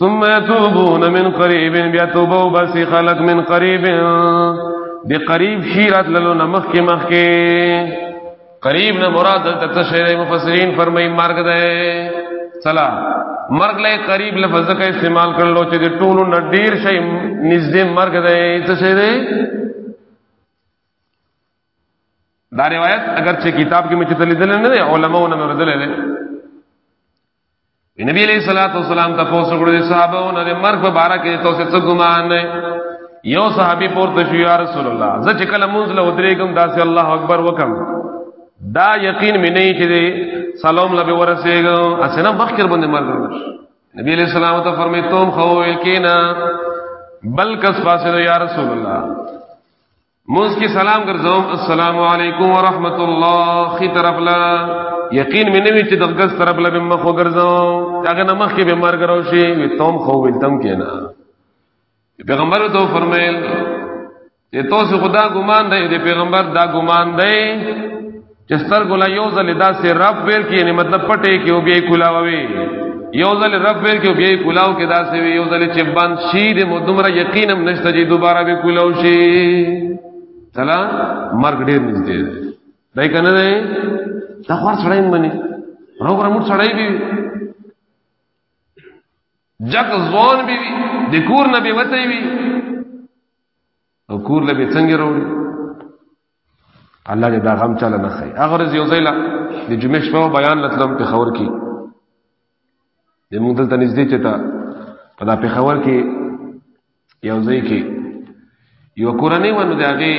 ثم يتوبون من قريب بیا توبه وباسي خلق من قريب دی قریب شي راتللو نه مخکې مخکې قریب نه مراد دلته تشریح مفسرین فرمایي مرګ ده چلا مرګ له قریب لفظ کا استعمال کړلو چې د ټولو نه ډیر شي نږدې مرګ ده څه شي ده دا روایت اگر چې کتاب کې مې چې تللی دل نه علماء نه مې دل نه نبی علیہ الصلوۃ والسلام ته پوسو کړو صحابه او نه مرګ په بارا کې تو څه ګمان نه یو صحابي پورته شو یا رسول الله زه چې کله مونږ له ودرېګم داسې الله اکبر وکم دا یقین مې نه چې سلام لبه ورسېګم اسنه بخیر باندې مرګ نبی علیہ السلام ته فرمایي تم خو یقینا بلکس فاصله یا رسول الله موس کې سلام ګرځوم السلام علیکم ورحمت الله خي طرف لا یقین مې نوي چې دغه طرف لا به مخ وګرځوم هغه نه مخ کې به مرګ راوشي وي تم خو ویل تم کې نه پیغمبر ته فرمایل ته تاسو خدا ګمان دی د پیغمبر دا ګمان دی چې سترګو لا یو ځل دا سه رب ور کې یعنی مطلب پټه کې او بیا کولاوي یو ځل رب ور کې او بیا کولاو کې دا سه یو ځل چې بند شي د مدمر یقینم نشته چې دوباره به کولاو شي تلا مرګ ډیر نږدې دی دای کنه دی دا خور سړی منی رو پر موټ سړی بي جک ځوان بي د کور نه به وته وي او کور له به څنګه وروړي الله دې دا غم چاله نه خي هغه ورځ یو ځای لا د جمعې شپه بیان لتلم په خبر کې د موږ دلته نږدې چې تا په دا په خبر کې یو ځای کې یو کورنۍ ونه د هغه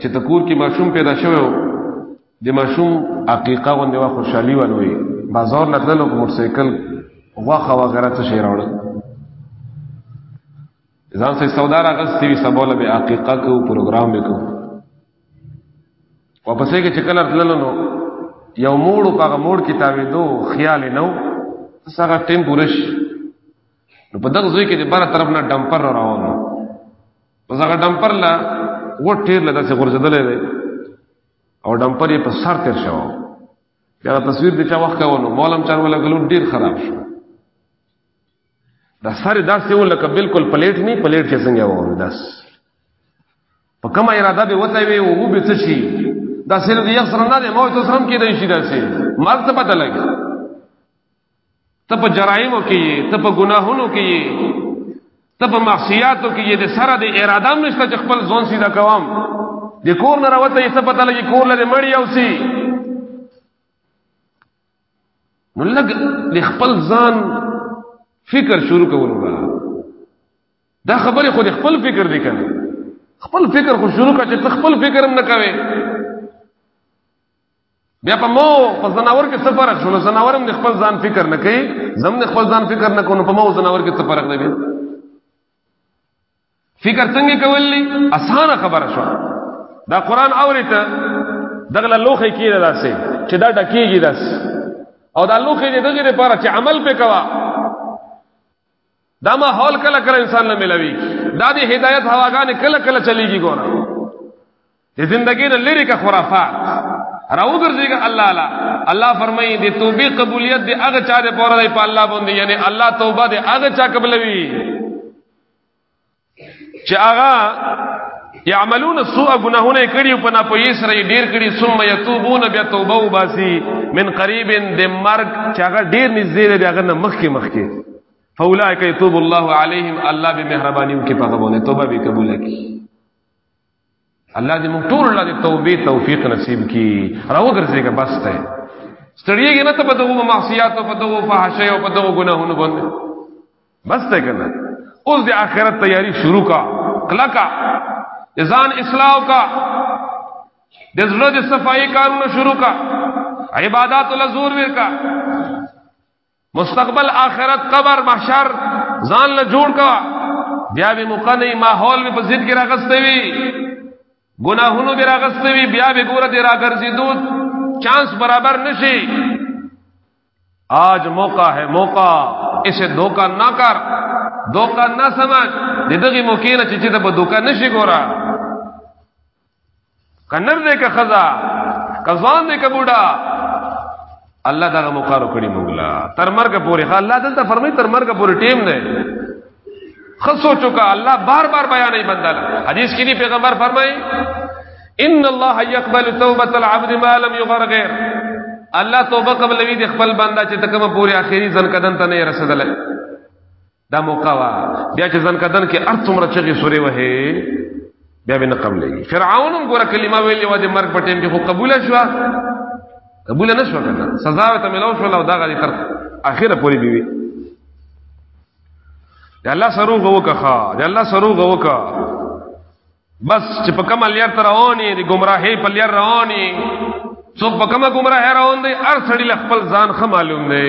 چې د کور کې ماشوم پیدا شوی و د ماشوم حقیقه غوندې وا خوشحالي ونوي بازار لتللو په موټرسایکل غوخه وغیرہ څه شي راوړل ځان سه سودا راغستې وي سبوله به حقیقت کو پروګرام وکړو واپسې کې چکل ارتلل نو یو موړ په هغه موړ کې تاوي دو خیال نو سره ټیم پورش نو په دغه ځای کې د بار طرف نه ډمپر را روانو په هغه ډمپر لا و ټیر لدا څه ورځدلې دی او ډمپر یې په سر تیر شو بیا تصویر د چا وخت کاونو مولم چا ولا ګلو ډیر خراب شو دا سره داسې و لکه بالکل پلیټ نه پلیټ کې څنګه وو داس په کومه اراده به وته وي او به څه شي دا سره دی سره نه دی موت سره کې دی شي داسې مرګ ته پته لګي ته په جرایمو کې یې ته په ګناهونو کې یې ته په معصیاتو کې یې د سره د اراده نشته چې خپل ځون سیدا کوم د کور نه راوته یې څه پته لګي کور لري مړی او سي نو لګ د خپل ځان فکر شروع کول وروره دا خبره خو د خپل فکر دی کنه خپل فکر خو شروع کړه چې خپل فکر هم نه کوي بیا په مو په زناور کې څه فرق شو نو زناور هم خپل ځان فکر نه کوي زم نه خپل ځان فکر نه کوي نو په مو زناور کې څه فرق دی فکر څنګه کولی اسانه خبره شو دا قران اورې ته دغله لوخه کیږي داسې چې دا ډکیږي داس او دا لوخه دې دغه لپاره چې عمل په کوا دا ما حال کله کله انسان نه ملوي دا دې هدایت هواګانې کله کله چلیږي ګوره دې زندګی نه لری کا خرافات راو ګرځيږي الله الا الله فرمایي دې توبه قبولیت دې هغه چا دې پوره دی په الله باندې یعنی الله توبه دې هغه چا قبلوي چې هغه یعملون السوء گناهونه کړي په ناپوهی سره ډیر کړي ثم یتوبون بیا توبه وباسي من قریب د مرګ چې هغه ډیر نږدې دی هغه نه مخکې مخکې فاولائک یتوب الله علیهم الله به مهرباني وکي په غوونه توبه به قبول کړي الله دې موږ ټول الله دې توبې توفیق نصیب کی راو ګرځيګه بس ته ستړيږي نه ته په دغه معصیات او په دغه فحاشۍ او په دغه ګناهونو باندې بس ته کنه اوس د آخرت تیاری شروع کا کلکا ځان اصلاح کا د زړه د صفائی کارونه شروع کا عبادت له زور ورکا مستقبل آخرت قبر محشر ځان له جوړ کا بیا به مقنی ماحول به په ضد کې راغستې وي ګناهونو به راغستې وي بیا به ګوره دې راګرځي دوت چانس برابر نشي آج موقع ہے موقع اسے دھوکا نہ کر دھوکا نہ سمجھ دغه موقع نه چې ته په دھوکا نشي ګورا کنر دې که خزا کزان دې کبوډا الله دا مقرر کړی مولا تر مرګ پورې خا الله دلته فرمای تر مرګ پورې ټیم نه خصو چکا الله بار بار بیان ای بندل حدیث کې دی پیغمبر فرمای ان الله يقبل توبه العبد ما لم يغرغر الله توبه قبلوي د خپل بندا چې تکمه پورې اخیری ځن کدن ته نه رسیدل دا موقع وا بیا چې ځن کدن کې ارت عمر چغي سوري وه بیا به نه قبلې فرعون هم ګوره کلمه ویلې و د مرګ په ټیم کې خو قبول شو قبول نه شو کنه سزا ته ملو شو الله دا غلي تر اخره پوری دی وی د الله سرو غوکه ښا د الله سرو غوکه بس چې په کوم لیر تر اونې د گمراهۍ په لیر رواني څوک په کومه گمراه روان دی ار سړی خپل ځان خه معلوم دی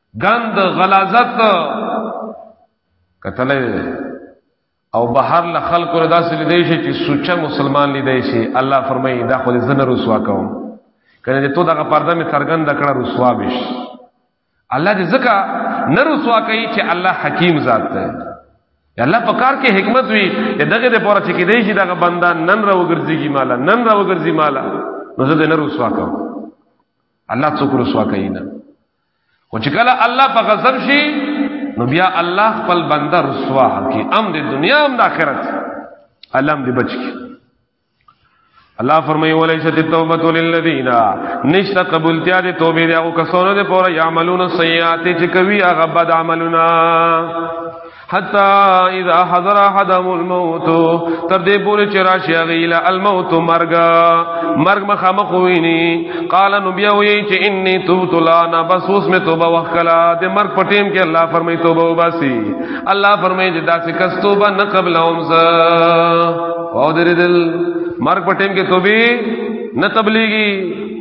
غند غلازت کتل او بهر له خلق له داسې لیدای شي چې سوچا مسلمان لیدای شي الله فرمایي دا خو دې زنه رسوا کوم کنه ته دغه پرده می ترګند کړه رسوا بش الله دې زکه نه رسوا کوي چې الله حکیم ذات دی الله په کار کې حکمت وي دغه د پوره چې کېدای شي دغه بندا نن را وګرځيږي مالا نن را وګرځي مالا نو زه دې نه رسوا کوم الله څوک رسوا کوي نه خو چې کله الله په غضب شي نو بیا الله خپل بنده رسوا کی ام د دنیا ام د آخرت الله دې بچ کی الله فرمایي ولې چې توبه للذین نشته قبولتیا دې توبې دې او کسانو دې پوره یعملون سیئات چې کوي هغه بد عملونه حتا اذا حضر احدهم الموت تر دې پورې چې راشي غیلا الموت مرګ مرګ مخامخ ویني قال نبی وی چې انی توبت لانا بس اوس می توبه وکړه د مرګ په ټیم کې الله فرمایي توبه وباسي الله فرمایي چې داسې کس توبه نه قبل اومز او درې دل مرګ په ټیم کې توبه نه قبليږي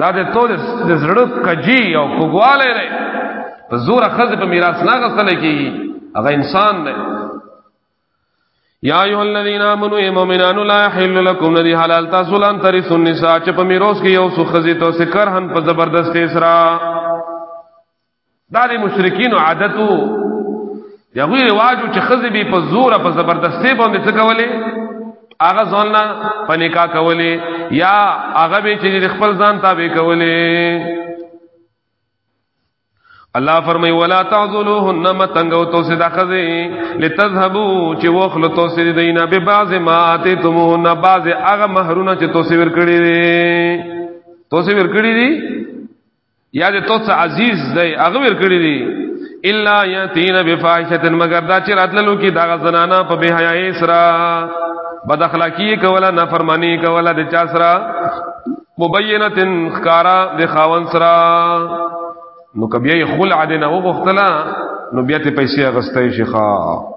دا د تول د زړه کجی او کوګواله لري په زور خزه په میراث نه غسل کیږي هغه انسان دی یا ایه الذین آمنو ای مومنانو لا یحل لكم ندی حلال تاسو لان ترث النساء چې په میراث کې یو سو خزه تو سکر هن په زبردست اسرا دا د مشرکین عادتو یغوی رواجو چې خزی به په زور په زبردستي باندې څه کولې هغه ځان نه پنیکا کولې یا هغه به چې خپل ځان تابع کولې الله فرمای ولا تعذلوهن ما تنگو تو سے دخذی لتذهبو چې وخل تو سے دینه به باز ما ته تمون باز هغه مہرونه چې تو سے ور کړی دي تو سے ور کړی دي یا دې تو څه عزیز دی هغه ور کړی دی الا یاتین بفاحشه مگر دا چې راتللو کې دا زنانا په بے حیا اسرا بد اخلاقی کولا نافرمانی کولا د چا سرا مبینتن خکارا د خاون سرا نو کبیه خلع دینه وغختلا نو بیا ته پیسې اغستې شيخه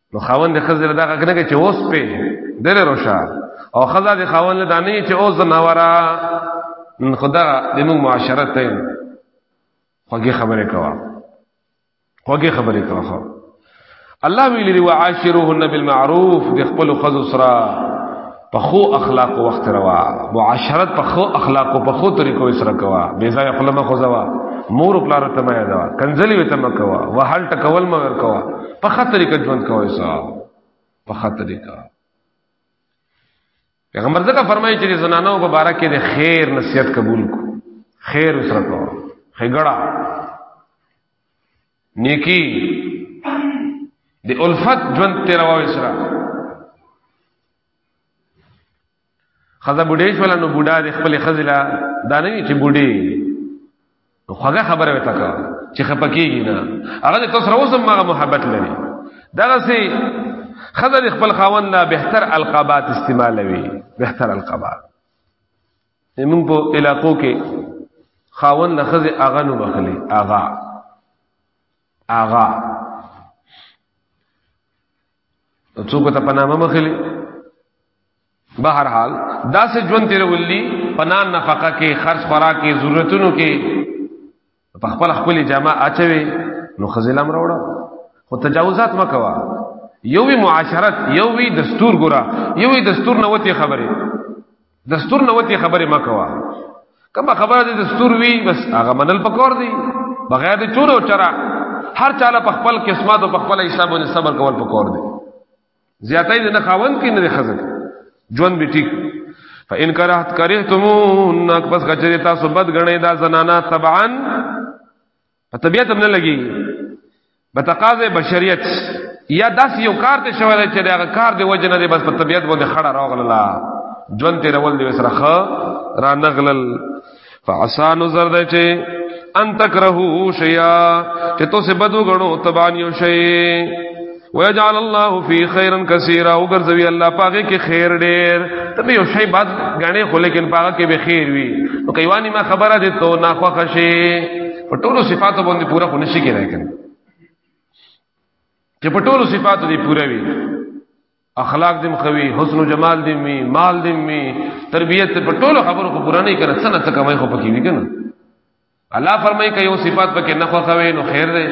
نو خاوند خزر دا غږ نه کوي چې اوس په دل روشا او خزا د خاوند له دانه چې اوس زناورا نن خدا د موږ معاشرت ته خوږه خبره کوا خوږه خبره کوا خو الله ویلی وعاشرهن بالمعروف د خپل خزو سره په خو اخلاق وخت روا معاشرت په خو اخلاق په خو طریقو سره کوا بے ځای خپل مخ خزوا مور خپل رته ما یادا کنزلی وته مکوا وهل ټکول ما ور کوا په خه طریقه ژوند کوي صاحب په خه طریقه پیغمبر ځکه فرمایي چې زنانو په بارا کې د خیر نصیحت قبول کو خیر سره کو خګړه نیکی د الفت ژوند تیرواوي سره خزه بډې شول نو بډا د خپل خزله دا نه چې بډې خوګه خبره وتا کا چې خپکیږي نه هغه د تاسو روزم ما محبت لري دغه سي خزه خپل خاوند نه بهتر القابات استعمالوي بهتر القابات زمون په علاقو کې خاون د خزه اغا نو بخلی اغا اغا څوک ته پنامه مخلی بهر حال دا سه ژوند تیر ولي پنان نفقه کې خرج خوراک کې ضرورتونو کې په خپل خپل جامه اچوي نو خزل امر وړه خو تجاوزات مکوا یو وی معاشرت یو وی دستور ګرا یو وی دستور نه وتی خبره دستور نه وتی خبره مکوا کما خبره د دستور وی بس هغه منل پکور دی بغیر د چور او چرا هر چاله په خپل قسمت او په خپل حساب باندې صبر کول پکور دی زیاتای نه خاوند کې نه خزه ژوند به ټیک فإن کرهت کرهتمون پس کچری تاسو بد غنې دا زنانا طبعا په طبيعت هم نه لګي په تقاضې بشریت یا داس یو کار ته شوی دی چې دا کار دی وجنه دی بس په طبيعت باندې خړه راغله ژوند ته رول دی وسره خ را نغلل فعسان زرد چې ان تکرهو شیا چې تو سه بدو غنو تبانیو شی ويجعل الله فی خیرا کثیرا وګرځوي الله پاګه کې خیر ډیر ته یو شی بد غنې خو لیکن پاګه کې به خیر وي نو کایوانی ما خبره دې تو نا خو خشي په ټولو صفاتو باندې پورا خو نشي کېدای کنه چې په ټولو صفاتو دې پورا وي اخلاق دیم خوي حسن و جمال دیم وي مال دیم وي تربيت په ټولو خبرو خو پورا نه کړه څنګه ته کمای خو پکې وي کنه الله فرمایي کوي یو صفات پکې نه خو خوي نو خیر دی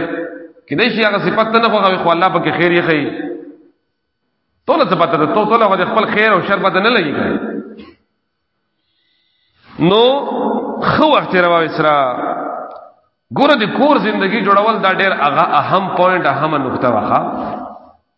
کله شي هغه صفات نه خو خوي خو الله پکې خیر یې کوي ټول څه پته ته ټول هغه خپل خیر او شر پته نه لګي کوي نو خو وخت راو اسرا ګوره د کور زندگی جوړول دا ډېر هغه اهم پوینټ اهم نقطه واخا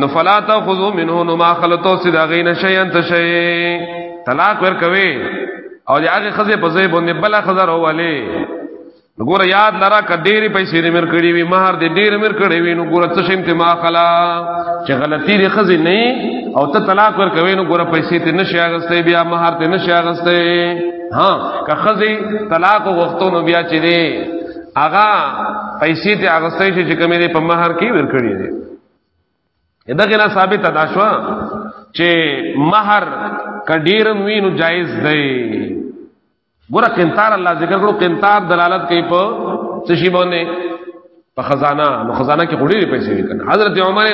نو فلا تاخذو منه نو ما خلطو سدا غین شی انت شی طلاق ور کوي او د هغه خزه په ځای باندې بل خزه راواله نو ګور یاد لرا ک ډېری پیسې دې مر کړې وي مہر دې ډېر مر کړې وي نو ګور څه شیم ته ما خلا چې غلطی دې خزه نه او ته طلاق ور کوي نو ګور پیسې ته نشي اغستې بیا مہر ته نشي اغستې ها ک خزه طلاق وختونو بیا چې دې اغا پیسې ته اغستې چې کومې په مہر کې ور کړې دي دا غنا ثابت ادا شو چې مہر کډیرم وی نو جایز دی ګور قنطار الله ذکر کړو قنطار دلالت کوي په څه شی باندې په خزانه نو خزانه کې غوړي پیسې وکړ حضرت عمر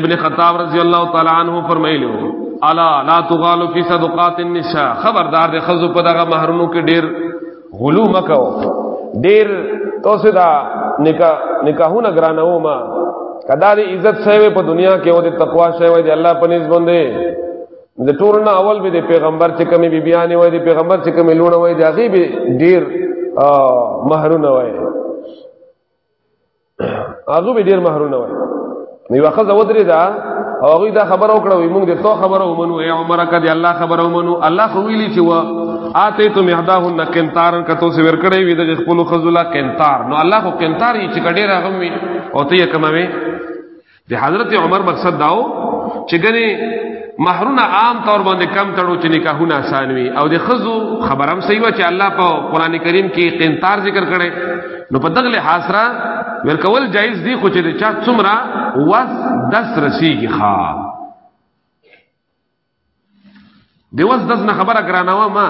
ابن خطاب رضی الله تعالی عنہ فرمایلی الا لا تغالو فی صدقات النساء خبردار دې خزو په دغه مہرونو کې ډیر غلو مکو ډیر تاسو دا نکاح نکاحونه ګرانو ما کدا دې عزت سوي په دنیا کې او دې تقوا سوي دې الله په نس باندې د ټورنا اول به د پیغمبر چې کمی بی بیانې وای د پیغمبر چې کمی لونه وای د هغه به ډیر مہرونه وای هغه به ډیر مہرونه وای نو واخه زودري دا او هغه دا خبر او کړه وي موږ دې تو خبر او منو اے عمر کدی الله خبر او منو الله خو ویلی چې وا آتے تم احداهن قنطارن کتو سے ورکړې وی د خپل خذلا قنطار نو الله خو قنطار یې چې کډې راغم وي او ته یې کموي د حضرت عمر مقصد داو چې ګنې مہرونه عام طور باندې کم تړو چې نکاحونه آسان وي او د خزو خبرم صحیح و چې الله په قران کریم کې قنطار ذکر کړي نو په دغه لحاظ را ورکول جایز دی خو چې چا څومره وس دس رسیږي ښا دی وس دز نه خبره ګرانوا ما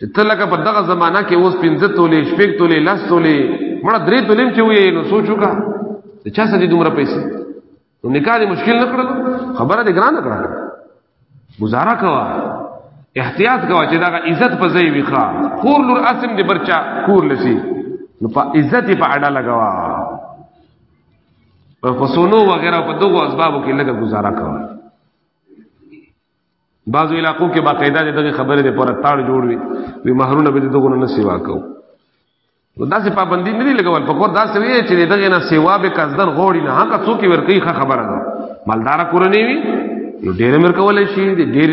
چې ته لکه په دغه زمانہ کې اوس پنځه تولې شپږ تولې لاس تولې مړه درې تولې چې وې نو سوچو کا چې چا سره دومره پیسې نو نکاح دې مشکل نه کړل خبره دې ګرانه کړه گزاره کوا احتیاط کوا چې دا عزت په ځای وي ښا کور لور اسم دې برچا کور لسی نو په عزت په اډه لګوا په سونو وغیرہ په دغو اسبابو کې لګه گزاره کوا بعضو علاقو کې باقاعده دغه خبره ده پر تاړ جوړ وي وی مہرونه به دغه نه سیوا کو نو داسې پابندی نه لګول په کور داسې وی چې دغه نه سیوا به قصدن غوړي نه هغه څوک ورکی ښه خبره ده مالدار کورنی وي نو ډېر مر کولای شي ډېر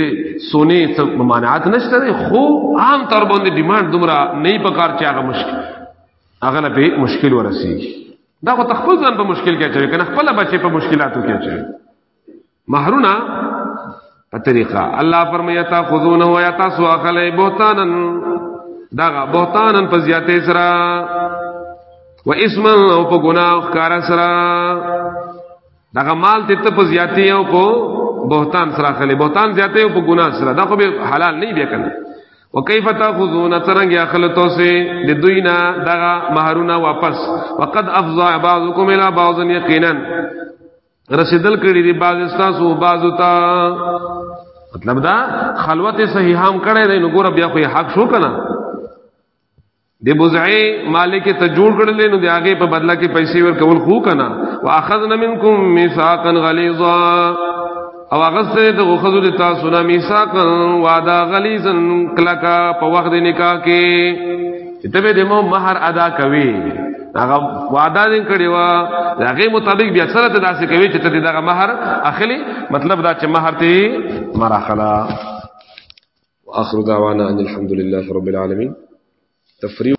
سونه څه ممانعات نشته خو عام طور باندې ډیماند دومره نه په کار چې هغه مشکل هغه نه به مشکل ورسیږي دا خو تخفض ځان په مشکل کې اچوي کنه خپل بچي په مشکلاتو کې اچوي مہرنا په طریقه الله فرمایي تا خذون و یا تاسو اخلي بهتانن دا بهتانن په زیاتې سره و اسما او په ګناه کار سره دا مال ته ته په زیاتې او په بهتان سره اخلي بهتان زیاتې او په ګناه سره دا خو به حلال نه بیا کنه وکيف تاخذون ترنګ اخلتو سه د دوینا دغه مہرونه واپس وقد افضى بعضكم الى بعض یقینا رسیدل کړي دي باز استاسو باز تا مطلب دا خلوت صحیح هم کړي دی نو ګور بیا خو حق شو کنه د بوزعي مالک ته جوړ کړل نو د هغه په بدلا کې پیسې ور کول خو کنه واخذنا منکم میثاقا غلیظا او هغه سره د غوخذو د تاسو نه میثاقا وعده غلیظا کلکا په وخت نکاح کې چې ته به د مو مہر ادا کوي هغه وعده دې کړی و هغه مطابق بیا سره ته داسې کوي چې ته دغه مہر اخلي مطلب دا چې مہر ته مراخلا واخر دعوانا ان الحمد لله رب العالمين تفريغ